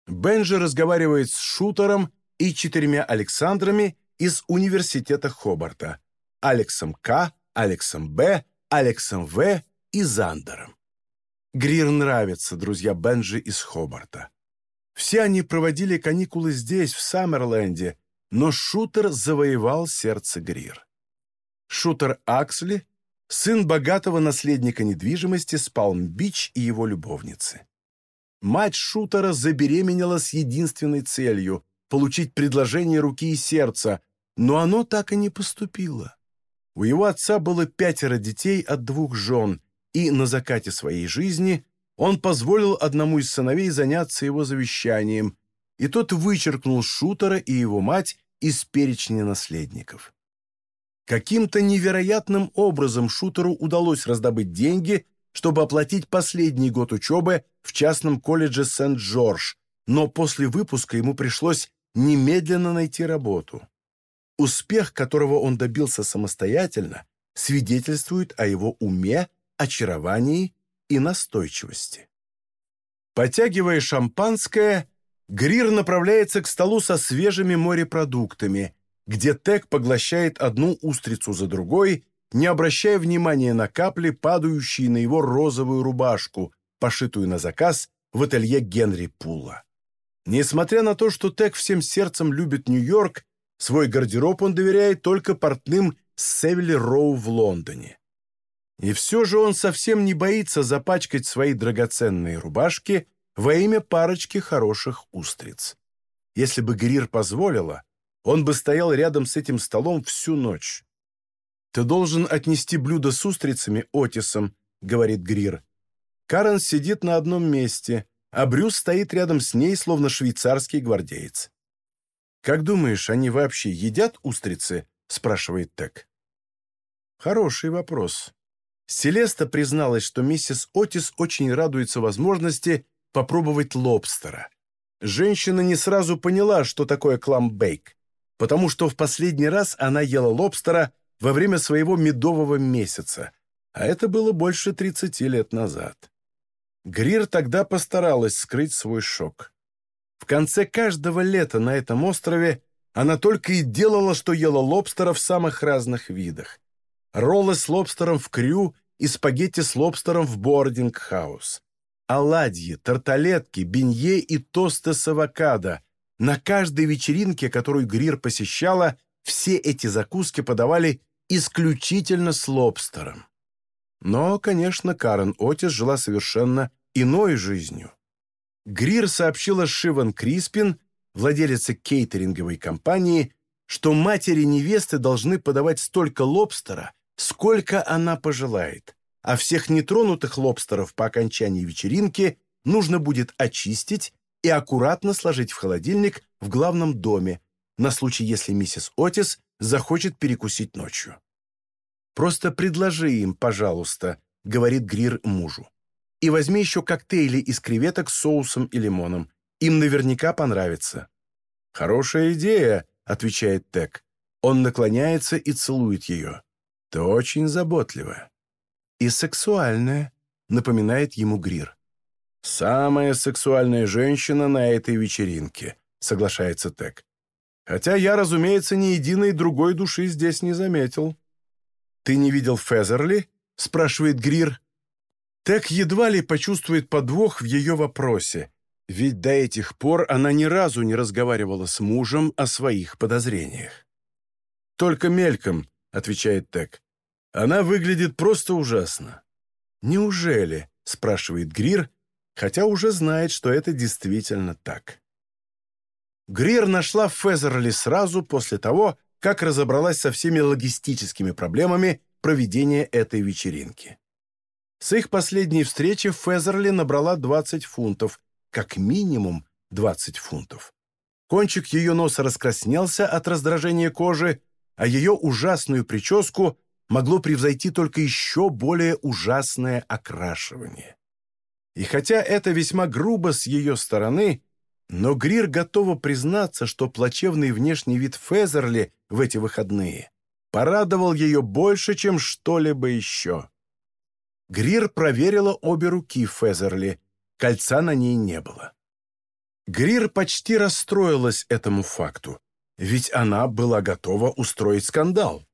Бенджи разговаривает с шутером и четырьмя Александрами из университета Хобарта. Алексом К., Алексом Б., Алексом В. и Зандером. Грир нравятся друзья Бенджи из Хобарта. Все они проводили каникулы здесь, в Саммерленде, но Шутер завоевал сердце Грир. Шутер Аксли – сын богатого наследника недвижимости с Палм-Бич и его любовницы. Мать Шутера забеременела с единственной целью – получить предложение руки и сердца, но оно так и не поступило. У его отца было пятеро детей от двух жен, и на закате своей жизни он позволил одному из сыновей заняться его завещанием, и тот вычеркнул Шутера и его мать из перечня наследников. Каким-то невероятным образом Шутеру удалось раздобыть деньги, чтобы оплатить последний год учебы в частном колледже Сент-Джордж, но после выпуска ему пришлось немедленно найти работу. Успех, которого он добился самостоятельно, свидетельствует о его уме очаровании и настойчивости. Потягивая шампанское, Грир направляется к столу со свежими морепродуктами, где Тек поглощает одну устрицу за другой, не обращая внимания на капли, падающие на его розовую рубашку, пошитую на заказ в ателье Генри Пула. Несмотря на то, что Тек всем сердцем любит Нью-Йорк, свой гардероб он доверяет только портным Севили Роу в Лондоне. И все же он совсем не боится запачкать свои драгоценные рубашки во имя парочки хороших устриц. Если бы Грир позволила, он бы стоял рядом с этим столом всю ночь. «Ты должен отнести блюдо с устрицами Отисом», — говорит Грир. Карен сидит на одном месте, а Брюс стоит рядом с ней, словно швейцарский гвардеец. «Как думаешь, они вообще едят устрицы?» — спрашивает Тек. Хороший вопрос. Селеста призналась, что миссис Отис очень радуется возможности попробовать лобстера. Женщина не сразу поняла, что такое кламбейк, потому что в последний раз она ела лобстера во время своего медового месяца, а это было больше 30 лет назад. Грир тогда постаралась скрыть свой шок. В конце каждого лета на этом острове она только и делала, что ела лобстера в самых разных видах роллы с лобстером в крю и спагетти с лобстером в бординг-хаус. Оладьи, тарталетки, бенье и тосты с авокадо. На каждой вечеринке, которую Грир посещала, все эти закуски подавали исключительно с лобстером. Но, конечно, Карен Отис жила совершенно иной жизнью. Грир сообщила Шиван Криспин, владелице кейтеринговой компании, что матери невесты должны подавать столько лобстера, сколько она пожелает, а всех нетронутых лобстеров по окончании вечеринки нужно будет очистить и аккуратно сложить в холодильник в главном доме на случай, если миссис Отис захочет перекусить ночью. «Просто предложи им, пожалуйста», — говорит Грир мужу. «И возьми еще коктейли из креветок с соусом и лимоном. Им наверняка понравится». «Хорошая идея», — отвечает Тек. Он наклоняется и целует ее. Ты очень заботливая. И сексуальная, напоминает ему Грир. Самая сексуальная женщина на этой вечеринке, соглашается Тек. Хотя я, разумеется, ни единой другой души здесь не заметил. «Ты не видел Фезерли?» — спрашивает Грир. Тек едва ли почувствует подвох в ее вопросе, ведь до этих пор она ни разу не разговаривала с мужем о своих подозрениях. «Только мельком», — отвечает Тек. Она выглядит просто ужасно. «Неужели?» — спрашивает Грир, хотя уже знает, что это действительно так. Грир нашла Фезерли сразу после того, как разобралась со всеми логистическими проблемами проведения этой вечеринки. С их последней встречи Фезерли набрала 20 фунтов, как минимум 20 фунтов. Кончик ее носа раскраснелся от раздражения кожи, а ее ужасную прическу могло превзойти только еще более ужасное окрашивание. И хотя это весьма грубо с ее стороны, но Грир готова признаться, что плачевный внешний вид Фезерли в эти выходные порадовал ее больше, чем что-либо еще. Грир проверила обе руки Фезерли, кольца на ней не было. Грир почти расстроилась этому факту, ведь она была готова устроить скандал.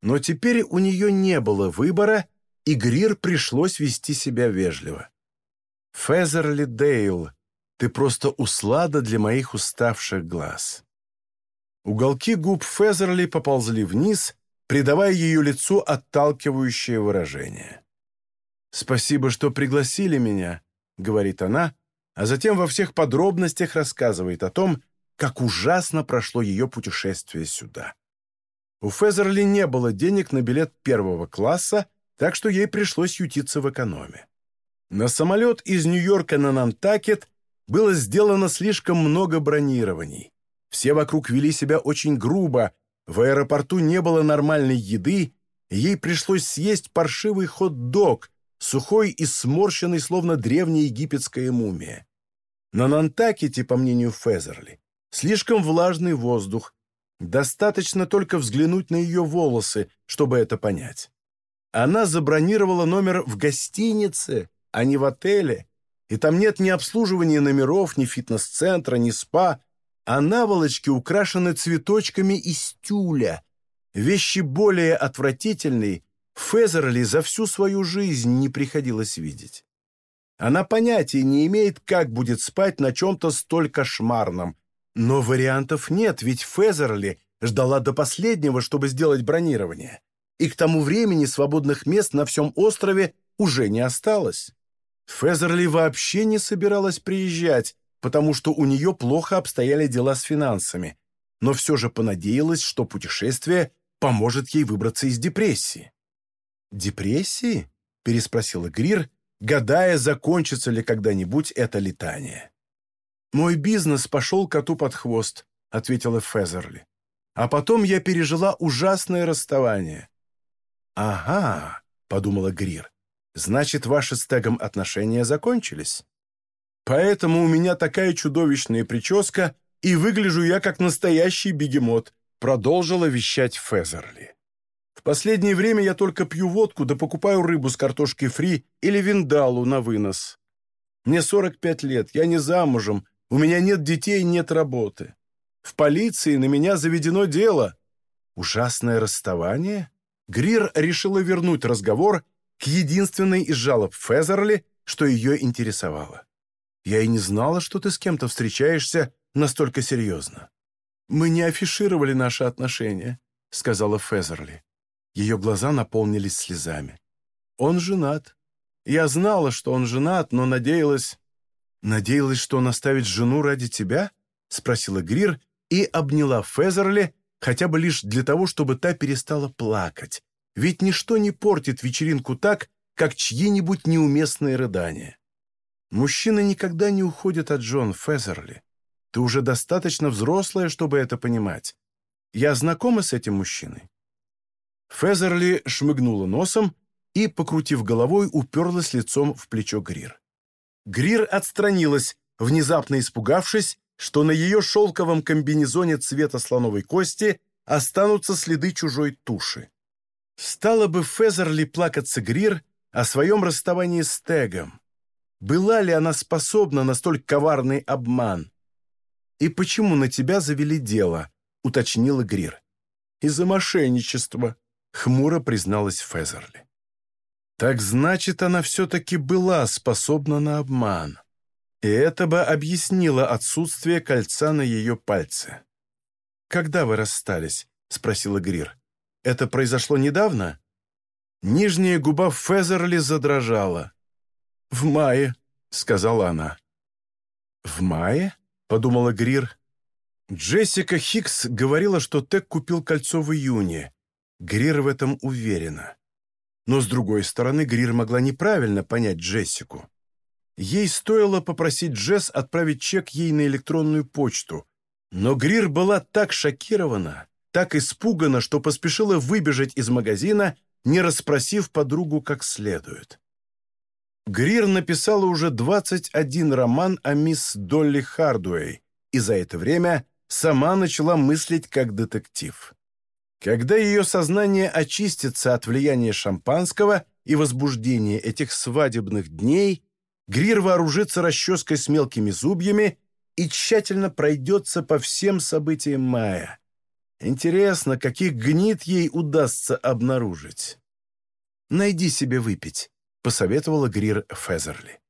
Но теперь у нее не было выбора, и Грир пришлось вести себя вежливо. «Фезерли Дейл, ты просто услада для моих уставших глаз». Уголки губ Фезерли поползли вниз, придавая ее лицу отталкивающее выражение. «Спасибо, что пригласили меня», — говорит она, а затем во всех подробностях рассказывает о том, как ужасно прошло ее путешествие сюда. У Фезерли не было денег на билет первого класса, так что ей пришлось ютиться в экономе. На самолет из Нью-Йорка на Нантакет было сделано слишком много бронирований. Все вокруг вели себя очень грубо, в аэропорту не было нормальной еды, ей пришлось съесть паршивый хот-дог, сухой и сморщенный, словно древняя египетская мумия. На Нантакете, по мнению Фезерли, слишком влажный воздух, Достаточно только взглянуть на ее волосы, чтобы это понять. Она забронировала номер в гостинице, а не в отеле, и там нет ни обслуживания номеров, ни фитнес-центра, ни спа, а наволочки украшены цветочками из тюля. Вещи более отвратительные Фезерли за всю свою жизнь не приходилось видеть. Она понятия не имеет, как будет спать на чем-то столь кошмарном, но вариантов нет, ведь Фезерли ждала до последнего, чтобы сделать бронирование. и к тому времени свободных мест на всем острове уже не осталось. Фезерли вообще не собиралась приезжать, потому что у нее плохо обстояли дела с финансами, но все же понадеялась, что путешествие поможет ей выбраться из депрессии. «Депрессии?» — переспросила Грир, гадая, закончится ли когда-нибудь это летание. «Мой бизнес пошел коту под хвост», — ответила Фезерли. «А потом я пережила ужасное расставание». «Ага», — подумала Грир, — «значит, ваши с Тегом отношения закончились. Поэтому у меня такая чудовищная прическа, и выгляжу я как настоящий бегемот», — продолжила вещать Фезерли. «В последнее время я только пью водку да покупаю рыбу с картошкой фри или виндалу на вынос. Мне 45 лет, я не замужем, у меня нет детей, нет работы. В полиции на меня заведено дело. Ужасное расставание? Грир решила вернуть разговор к единственной из жалоб Фезерли, что ее интересовало. «Я и не знала, что ты с кем-то встречаешься настолько серьезно». «Мы не афишировали наши отношения», — сказала Фезерли. Ее глаза наполнились слезами. «Он женат. Я знала, что он женат, но надеялась...» «Надеялась, что он оставит жену ради тебя?» — спросила Грир и обняла Фезерли, хотя бы лишь для того, чтобы та перестала плакать. Ведь ничто не портит вечеринку так, как чьи-нибудь неуместные рыдания. Мужчины никогда не уходят от Джон Фезерли. Ты уже достаточно взрослая, чтобы это понимать. Я знакома с этим мужчиной?» Фезерли шмыгнула носом и, покрутив головой, уперлась лицом в плечо Грир. Грир отстранилась, внезапно испугавшись, что на ее шелковом комбинезоне цвета слоновой кости останутся следы чужой туши. Стала бы Фезерли плакаться Грир о своем расставании с Тегом. Была ли она способна на столь коварный обман? «И почему на тебя завели дело?» — уточнила Грир. «Из-за мошенничества», — хмуро призналась Фезерли. Так значит, она все-таки была способна на обман. И это бы объяснило отсутствие кольца на ее пальце. «Когда вы расстались?» — спросила Грир. «Это произошло недавно?» Нижняя губа Фезерли задрожала. «В мае», — сказала она. «В мае?» — подумала Грир. Джессика Хикс говорила, что Тек купил кольцо в июне. Грир в этом уверена. Но, с другой стороны, Грир могла неправильно понять Джессику. Ей стоило попросить Джесс отправить чек ей на электронную почту. Но Грир была так шокирована, так испугана, что поспешила выбежать из магазина, не расспросив подругу как следует. Грир написала уже 21 роман о мисс Долли Хардуэй, и за это время сама начала мыслить как детектив. Когда ее сознание очистится от влияния шампанского и возбуждения этих свадебных дней, Грир вооружится расческой с мелкими зубьями и тщательно пройдется по всем событиям мая. Интересно, каких гнит ей удастся обнаружить. «Найди себе выпить», — посоветовала Грир Фезерли.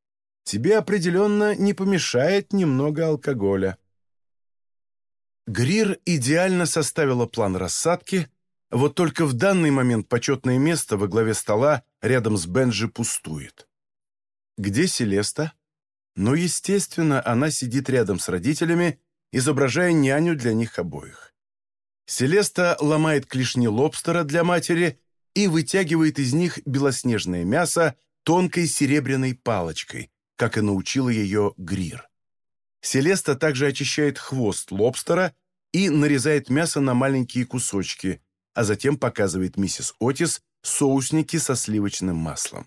«Тебе определенно не помешает немного алкоголя». Грир идеально составила план рассадки, вот только в данный момент почетное место во главе стола рядом с Бенджи пустует. Где Селеста? Ну, естественно, она сидит рядом с родителями, изображая няню для них обоих. Селеста ломает клешни лобстера для матери и вытягивает из них белоснежное мясо тонкой серебряной палочкой, как и научила ее Грир. Селеста также очищает хвост лобстера и нарезает мясо на маленькие кусочки, а затем показывает миссис Отис соусники со сливочным маслом.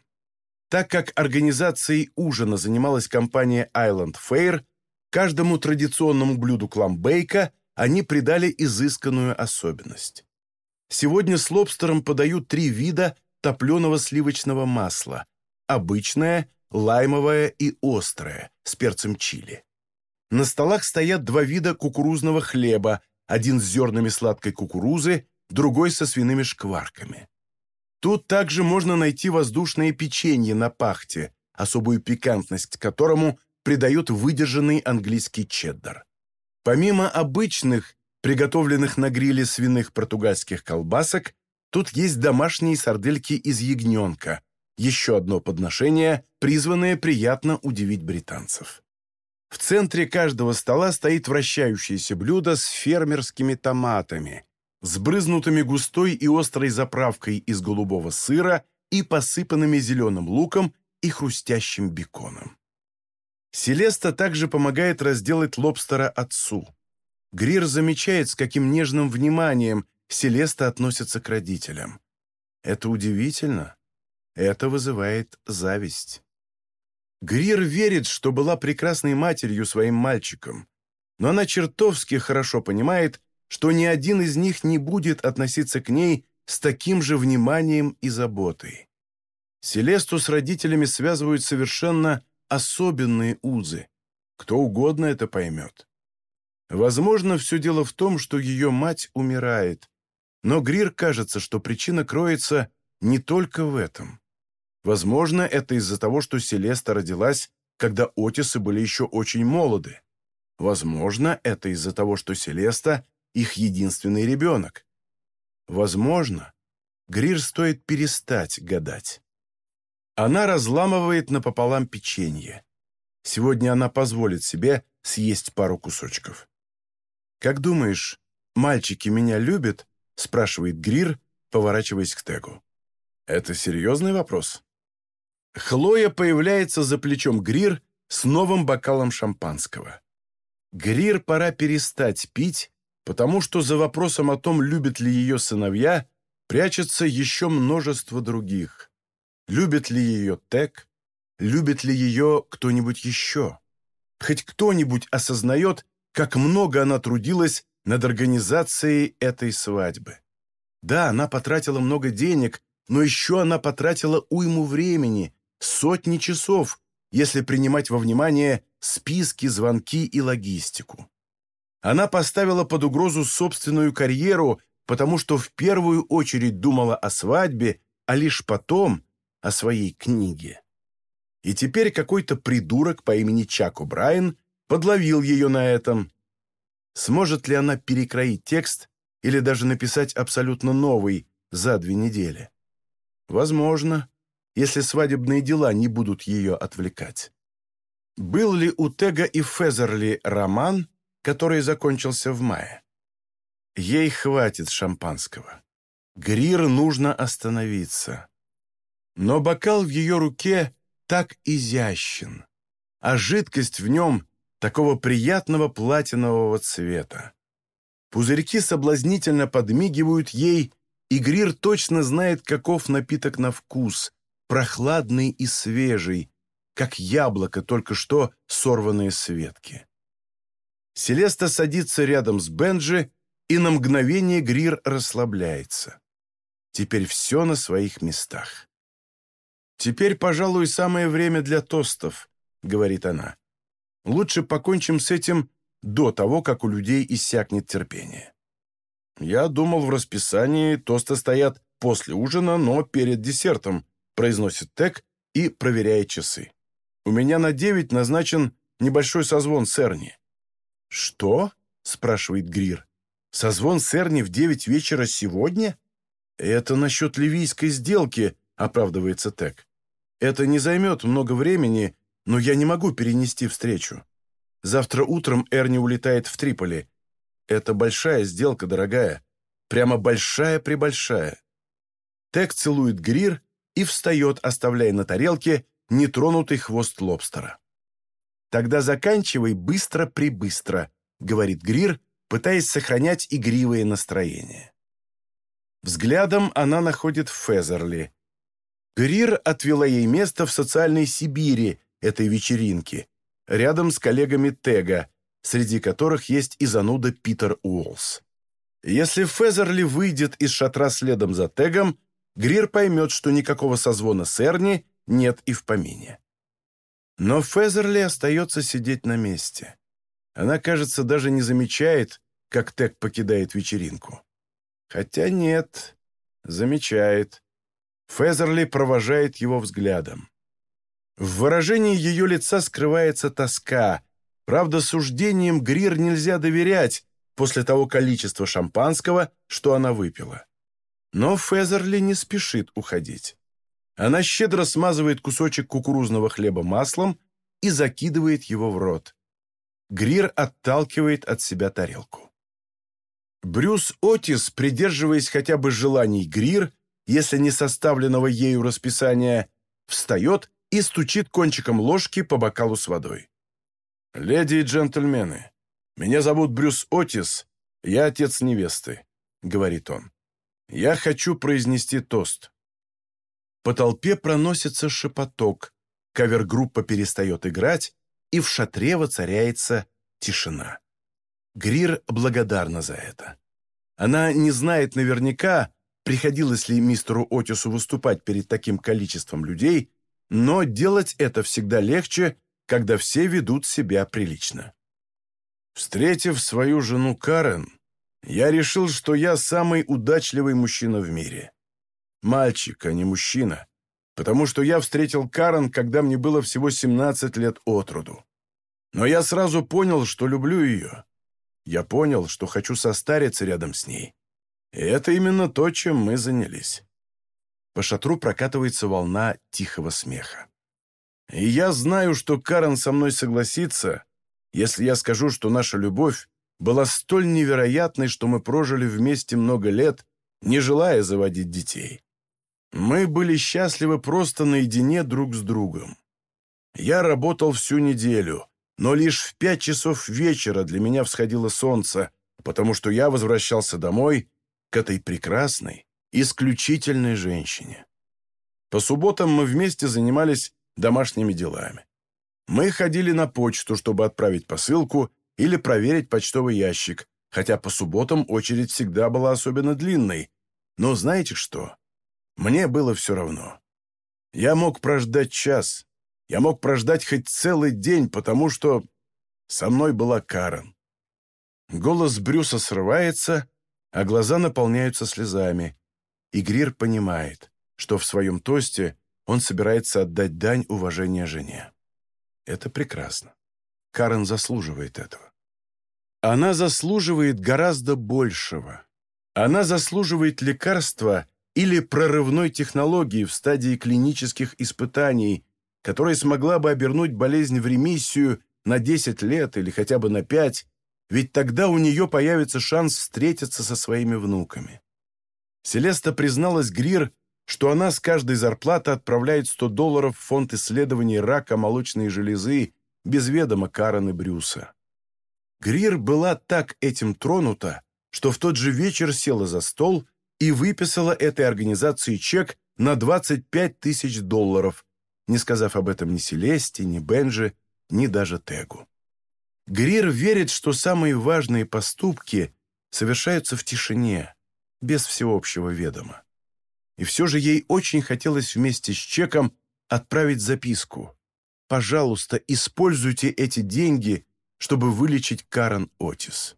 Так как организацией ужина занималась компания Island Fair, каждому традиционному блюду кламбейка они придали изысканную особенность. Сегодня с лобстером подают три вида топленого сливочного масла – обычное, лаймовое и острое, с перцем чили. На столах стоят два вида кукурузного хлеба, один с зернами сладкой кукурузы, другой со свиными шкварками. Тут также можно найти воздушное печенье на пахте, особую пикантность которому придает выдержанный английский чеддер. Помимо обычных, приготовленных на гриле свиных португальских колбасок, тут есть домашние сардельки из ягненка, еще одно подношение, призванное приятно удивить британцев. В центре каждого стола стоит вращающееся блюдо с фермерскими томатами, сбрызнутыми густой и острой заправкой из голубого сыра и посыпанными зеленым луком и хрустящим беконом. Селеста также помогает разделать лобстера отцу. Грир замечает, с каким нежным вниманием Селеста относится к родителям. Это удивительно. Это вызывает зависть. Грир верит, что была прекрасной матерью своим мальчикам, но она чертовски хорошо понимает, что ни один из них не будет относиться к ней с таким же вниманием и заботой. Селесту с родителями связывают совершенно особенные узы. Кто угодно это поймет. Возможно, все дело в том, что ее мать умирает, но Грир кажется, что причина кроется не только в этом. Возможно, это из-за того, что Селеста родилась, когда Отисы были еще очень молоды. Возможно, это из-за того, что Селеста – их единственный ребенок. Возможно, Грир стоит перестать гадать. Она разламывает напополам печенье. Сегодня она позволит себе съесть пару кусочков. «Как думаешь, мальчики меня любят?» – спрашивает Грир, поворачиваясь к Тегу. «Это серьезный вопрос?» Хлоя появляется за плечом Грир с новым бокалом шампанского. Грир пора перестать пить, потому что за вопросом о том, любят ли ее сыновья, прячется еще множество других. Любит ли ее Тек? Любит ли ее кто-нибудь еще? Хоть кто-нибудь осознает, как много она трудилась над организацией этой свадьбы. Да, она потратила много денег, но еще она потратила уйму времени, сотни часов, если принимать во внимание списки, звонки и логистику. Она поставила под угрозу собственную карьеру, потому что в первую очередь думала о свадьбе, а лишь потом о своей книге. И теперь какой-то придурок по имени Чак Брайан подловил ее на этом. Сможет ли она перекроить текст или даже написать абсолютно новый за две недели? Возможно, если свадебные дела не будут ее отвлекать. Был ли у Тега и Фезерли роман, который закончился в мае? Ей хватит шампанского. Грир нужно остановиться. Но бокал в ее руке так изящен, а жидкость в нем такого приятного платинового цвета. Пузырьки соблазнительно подмигивают ей, и Грир точно знает, каков напиток на вкус, прохладный и свежий, как яблоко, только что сорванное с ветки. Селеста садится рядом с Бенджи, и на мгновение Грир расслабляется. Теперь все на своих местах. «Теперь, пожалуй, самое время для тостов», — говорит она. «Лучше покончим с этим до того, как у людей иссякнет терпение». «Я думал, в расписании тосты стоят после ужина, но перед десертом», произносит Тек и проверяет часы. «У меня на девять назначен небольшой созвон с Эрни». «Что?» — спрашивает Грир. «Созвон с Эрни в девять вечера сегодня?» «Это насчет ливийской сделки», — оправдывается Тек. «Это не займет много времени, но я не могу перенести встречу. Завтра утром Эрни улетает в Триполи. Это большая сделка, дорогая. Прямо большая-пребольшая». Тек целует Грир и встает, оставляя на тарелке нетронутый хвост лобстера. «Тогда заканчивай быстро-прибыстро», — говорит Грир, пытаясь сохранять игривое настроение. Взглядом она находит Фезерли. Грир отвела ей место в социальной Сибири этой вечеринки, рядом с коллегами Тега, среди которых есть и зануда Питер Уолс. Если Фезерли выйдет из шатра следом за Тегом, Грир поймет, что никакого созвона с Эрни нет и в помине. Но Фезерли остается сидеть на месте. Она, кажется, даже не замечает, как Тег покидает вечеринку. Хотя нет, замечает. Фезерли провожает его взглядом. В выражении ее лица скрывается тоска. Правда, суждением Грир нельзя доверять после того количества шампанского, что она выпила. Но Фезерли не спешит уходить. Она щедро смазывает кусочек кукурузного хлеба маслом и закидывает его в рот. Грир отталкивает от себя тарелку. Брюс Отис, придерживаясь хотя бы желаний Грир, если не составленного ею расписания, встает и стучит кончиком ложки по бокалу с водой. «Леди и джентльмены, меня зовут Брюс Отис, я отец невесты», — говорит он. «Я хочу произнести тост». По толпе проносится шепоток, кавер-группа перестает играть, и в шатре воцаряется тишина. Грир благодарна за это. Она не знает наверняка, приходилось ли мистеру Отису выступать перед таким количеством людей, но делать это всегда легче, когда все ведут себя прилично. Встретив свою жену Карен, я решил, что я самый удачливый мужчина в мире. Мальчик, а не мужчина, потому что я встретил Карен, когда мне было всего 17 лет от роду. Но я сразу понял, что люблю ее. Я понял, что хочу состариться рядом с ней. И это именно то, чем мы занялись. По шатру прокатывается волна тихого смеха. И я знаю, что Карен со мной согласится, если я скажу, что наша любовь была столь невероятной, что мы прожили вместе много лет, не желая заводить детей. Мы были счастливы просто наедине друг с другом. Я работал всю неделю, но лишь в пять часов вечера для меня всходило солнце, потому что я возвращался домой к этой прекрасной, исключительной женщине. По субботам мы вместе занимались домашними делами. Мы ходили на почту, чтобы отправить посылку или проверить почтовый ящик, хотя по субботам очередь всегда была особенно длинной. Но знаете что? Мне было все равно. Я мог прождать час, я мог прождать хоть целый день, потому что со мной была Карен. Голос Брюса срывается, а глаза наполняются слезами. И Грир понимает, что в своем тосте он собирается отдать дань уважения жене. Это прекрасно. Карен заслуживает этого. Она заслуживает гораздо большего. Она заслуживает лекарства или прорывной технологии в стадии клинических испытаний, которая смогла бы обернуть болезнь в ремиссию на 10 лет или хотя бы на 5, ведь тогда у нее появится шанс встретиться со своими внуками. Селеста призналась Грир, что она с каждой зарплаты отправляет 100 долларов в фонд исследований рака молочной железы без ведома Карен и Брюса. Грир была так этим тронута, что в тот же вечер села за стол и выписала этой организации чек на 25 тысяч долларов, не сказав об этом ни Селесте, ни Бенже, ни даже Тегу. Грир верит, что самые важные поступки совершаются в тишине, без всеобщего ведома и все же ей очень хотелось вместе с чеком отправить записку. «Пожалуйста, используйте эти деньги, чтобы вылечить Карен Отис».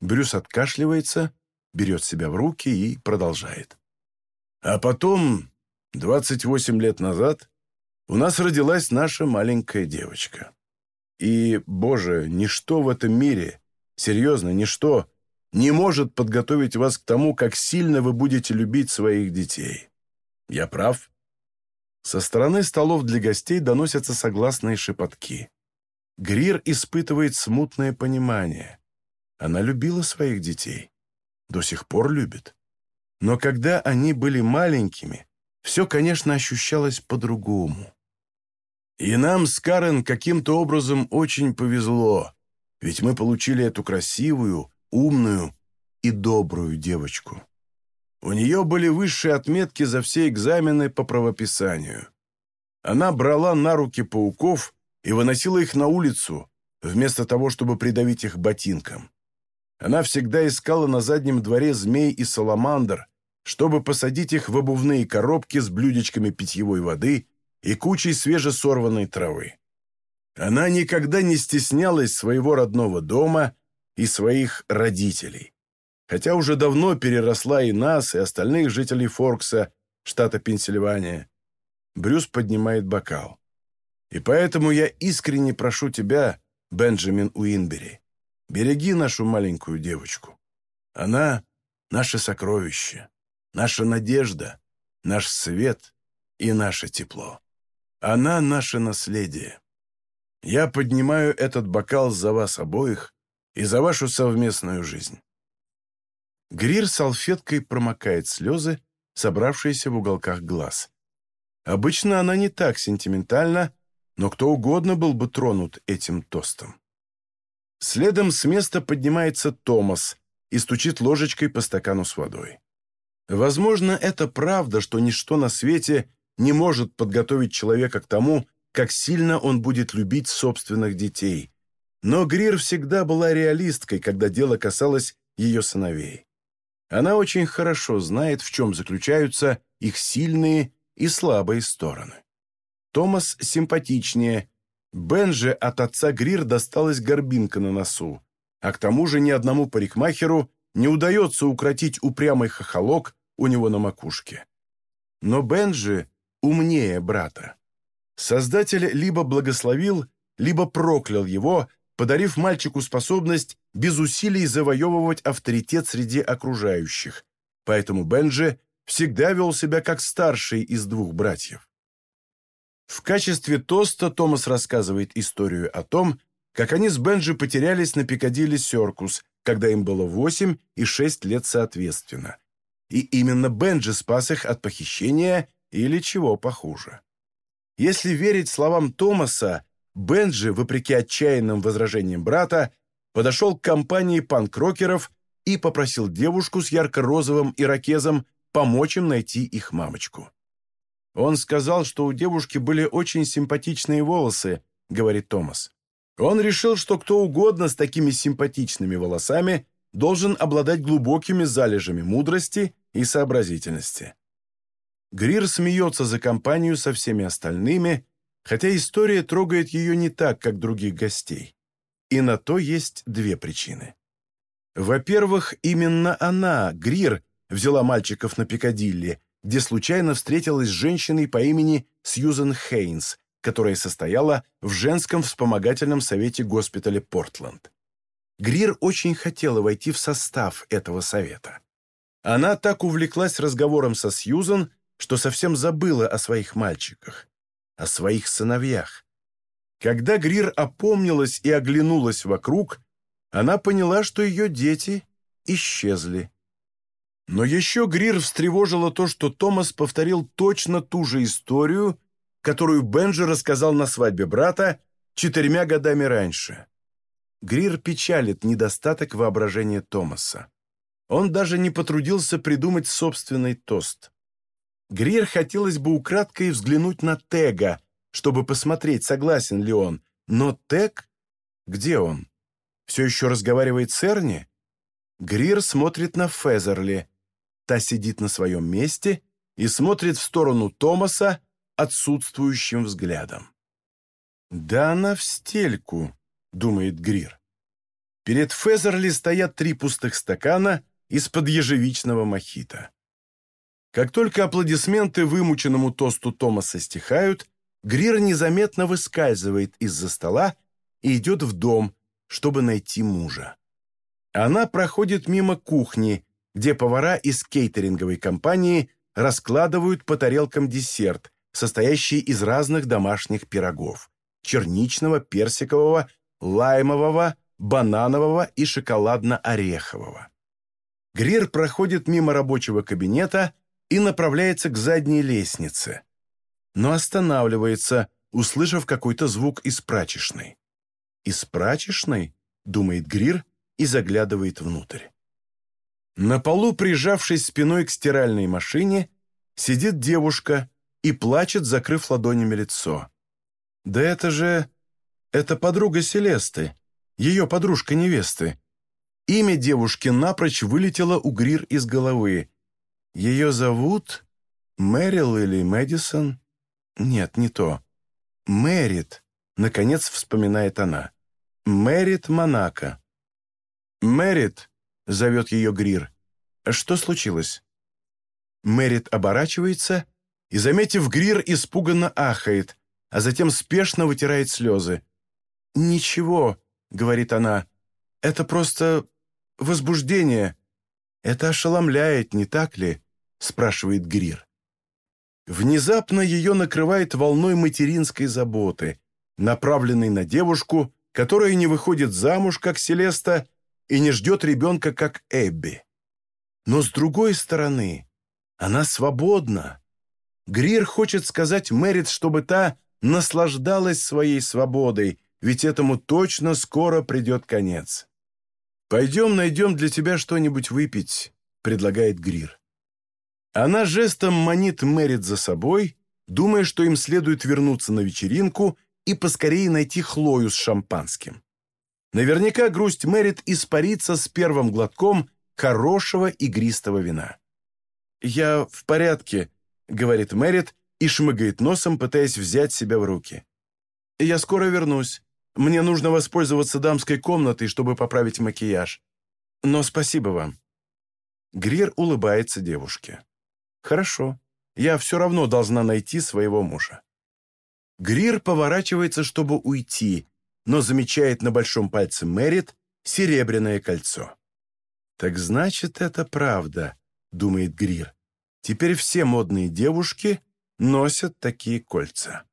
Брюс откашливается, берет себя в руки и продолжает. А потом, 28 лет назад, у нас родилась наша маленькая девочка. И, боже, ничто в этом мире, серьезно, ничто, не может подготовить вас к тому, как сильно вы будете любить своих детей. Я прав?» Со стороны столов для гостей доносятся согласные шепотки. Грир испытывает смутное понимание. Она любила своих детей. До сих пор любит. Но когда они были маленькими, все, конечно, ощущалось по-другому. И нам с Карен каким-то образом очень повезло, ведь мы получили эту красивую, умную и добрую девочку. У нее были высшие отметки за все экзамены по правописанию. Она брала на руки пауков и выносила их на улицу, вместо того, чтобы придавить их ботинком. Она всегда искала на заднем дворе змей и саламандр, чтобы посадить их в обувные коробки с блюдечками питьевой воды и кучей свежесорванной травы. Она никогда не стеснялась своего родного дома и своих родителей. Хотя уже давно переросла и нас, и остальных жителей Форкса, штата Пенсильвания. Брюс поднимает бокал. И поэтому я искренне прошу тебя, Бенджамин Уинбери, береги нашу маленькую девочку. Она — наше сокровище. наша надежда, наш свет и наше тепло. Она наше наследие. Я поднимаю этот бокал за вас обоих и за вашу совместную жизнь». Грир салфеткой промокает слезы, собравшиеся в уголках глаз. Обычно она не так сентиментальна, но кто угодно был бы тронут этим тостом. Следом с места поднимается Томас и стучит ложечкой по стакану с водой. Возможно, это правда, что ничто на свете не может подготовить человека к тому, как сильно он будет любить собственных детей. Но Грир всегда была реалисткой, когда дело касалось ее сыновей. Она очень хорошо знает, в чем заключаются их сильные и слабые стороны. Томас симпатичнее. Бен же от отца Грир досталась горбинка на носу. А к тому же ни одному парикмахеру не удается укротить упрямый хохолок у него на макушке. Но Бен же умнее брата. Создатель либо благословил, либо проклял его, подарив мальчику способность без усилий завоевывать авторитет среди окружающих. Поэтому Бенджи всегда вел себя как старший из двух братьев. В качестве тоста Томас рассказывает историю о том, как они с Бенджи потерялись на Пикадилли Серкус, когда им было 8 и 6 лет соответственно. И именно Бенджи спас их от похищения или чего похуже. Если верить словам Томаса, Бенджи, вопреки отчаянным возражениям брата, подошел к компании панк-рокеров и попросил девушку с ярко-розовым ирокезом помочь им найти их мамочку. Он сказал, что у девушки были очень симпатичные волосы, говорит Томас. Он решил, что кто угодно с такими симпатичными волосами должен обладать глубокими залежами мудрости и сообразительности. Грир смеется за компанию со всеми остальными, хотя история трогает ее не так, как других гостей. И на то есть две причины. Во-первых, именно она, Грир, взяла мальчиков на Пикадилли, где случайно встретилась с женщиной по имени Сьюзен Хейнс, которая состояла в женском вспомогательном совете госпиталя Портленд. Грир очень хотела войти в состав этого совета. Она так увлеклась разговором со Сьюзен, что совсем забыла о своих мальчиках, о своих сыновьях. Когда Грир опомнилась и оглянулась вокруг, она поняла, что ее дети исчезли. Но еще Грир встревожило то, что Томас повторил точно ту же историю, которую Бенджи рассказал на свадьбе брата четырьмя годами раньше. Грир печалит недостаток воображения Томаса. Он даже не потрудился придумать собственный тост. Грир хотелось бы украдкой взглянуть на Тега, чтобы посмотреть, согласен ли он, но Тег... Где он? Все еще разговаривает с Эрни? Грир смотрит на Фезерли. Та сидит на своем месте и смотрит в сторону Томаса отсутствующим взглядом. «Да она в стельку», — думает Грир. Перед Фезерли стоят три пустых стакана из-под ежевичного мохито. Как только аплодисменты вымученному тосту Томаса стихают, Грир незаметно выскальзывает из-за стола и идет в дом, чтобы найти мужа. Она проходит мимо кухни, где повара из кейтеринговой компании раскладывают по тарелкам десерт, состоящий из разных домашних пирогов – черничного, персикового, лаймового, бананового и шоколадно-орехового. Грир проходит мимо рабочего кабинета и направляется к задней лестнице, но останавливается, услышав какой-то звук из прачечной. «Из прачечной?» – думает Грир и заглядывает внутрь. На полу, прижавшись спиной к стиральной машине, сидит девушка и плачет, закрыв ладонями лицо. «Да это же... это подруга Селесты, ее подружка-невесты». Имя девушки напрочь вылетело у Грир из головы. Ее зовут Мэрил или Мэдисон? Нет, не то. Мэрит, наконец вспоминает она. Мэрит Монако. Мэрит, — зовет ее Грир. «Что случилось?» Мэрит оборачивается и, заметив Грир, испуганно ахает, а затем спешно вытирает слезы. «Ничего», — говорит она, — «это просто возбуждение. Это ошеломляет, не так ли? Спрашивает Грир. Внезапно ее накрывает волной материнской заботы, направленной на девушку, которая не выходит замуж, как Селеста, и не ждет ребенка, как Эбби. Но с другой стороны, она свободна. Грир хочет сказать Мэрит, чтобы та наслаждалась своей свободой, ведь этому точно скоро придет конец. «Пойдем найдем для тебя что-нибудь выпить», — предлагает Грир. Она жестом манит Мэрит за собой, думая, что им следует вернуться на вечеринку и поскорее найти Хлою с шампанским. Наверняка грусть Мэрит испарится с первым глотком хорошего игристого вина. «Я в порядке», — говорит Мэрит и шмыгает носом, пытаясь взять себя в руки. «Я скоро вернусь. Мне нужно воспользоваться дамской комнатой, чтобы поправить макияж. Но спасибо вам». Грир улыбается девушке. «Хорошо. Я все равно должна найти своего мужа». Грир поворачивается, чтобы уйти, но замечает на большом пальце Мэрит серебряное кольцо. «Так значит, это правда», — думает Грир. «Теперь все модные девушки носят такие кольца».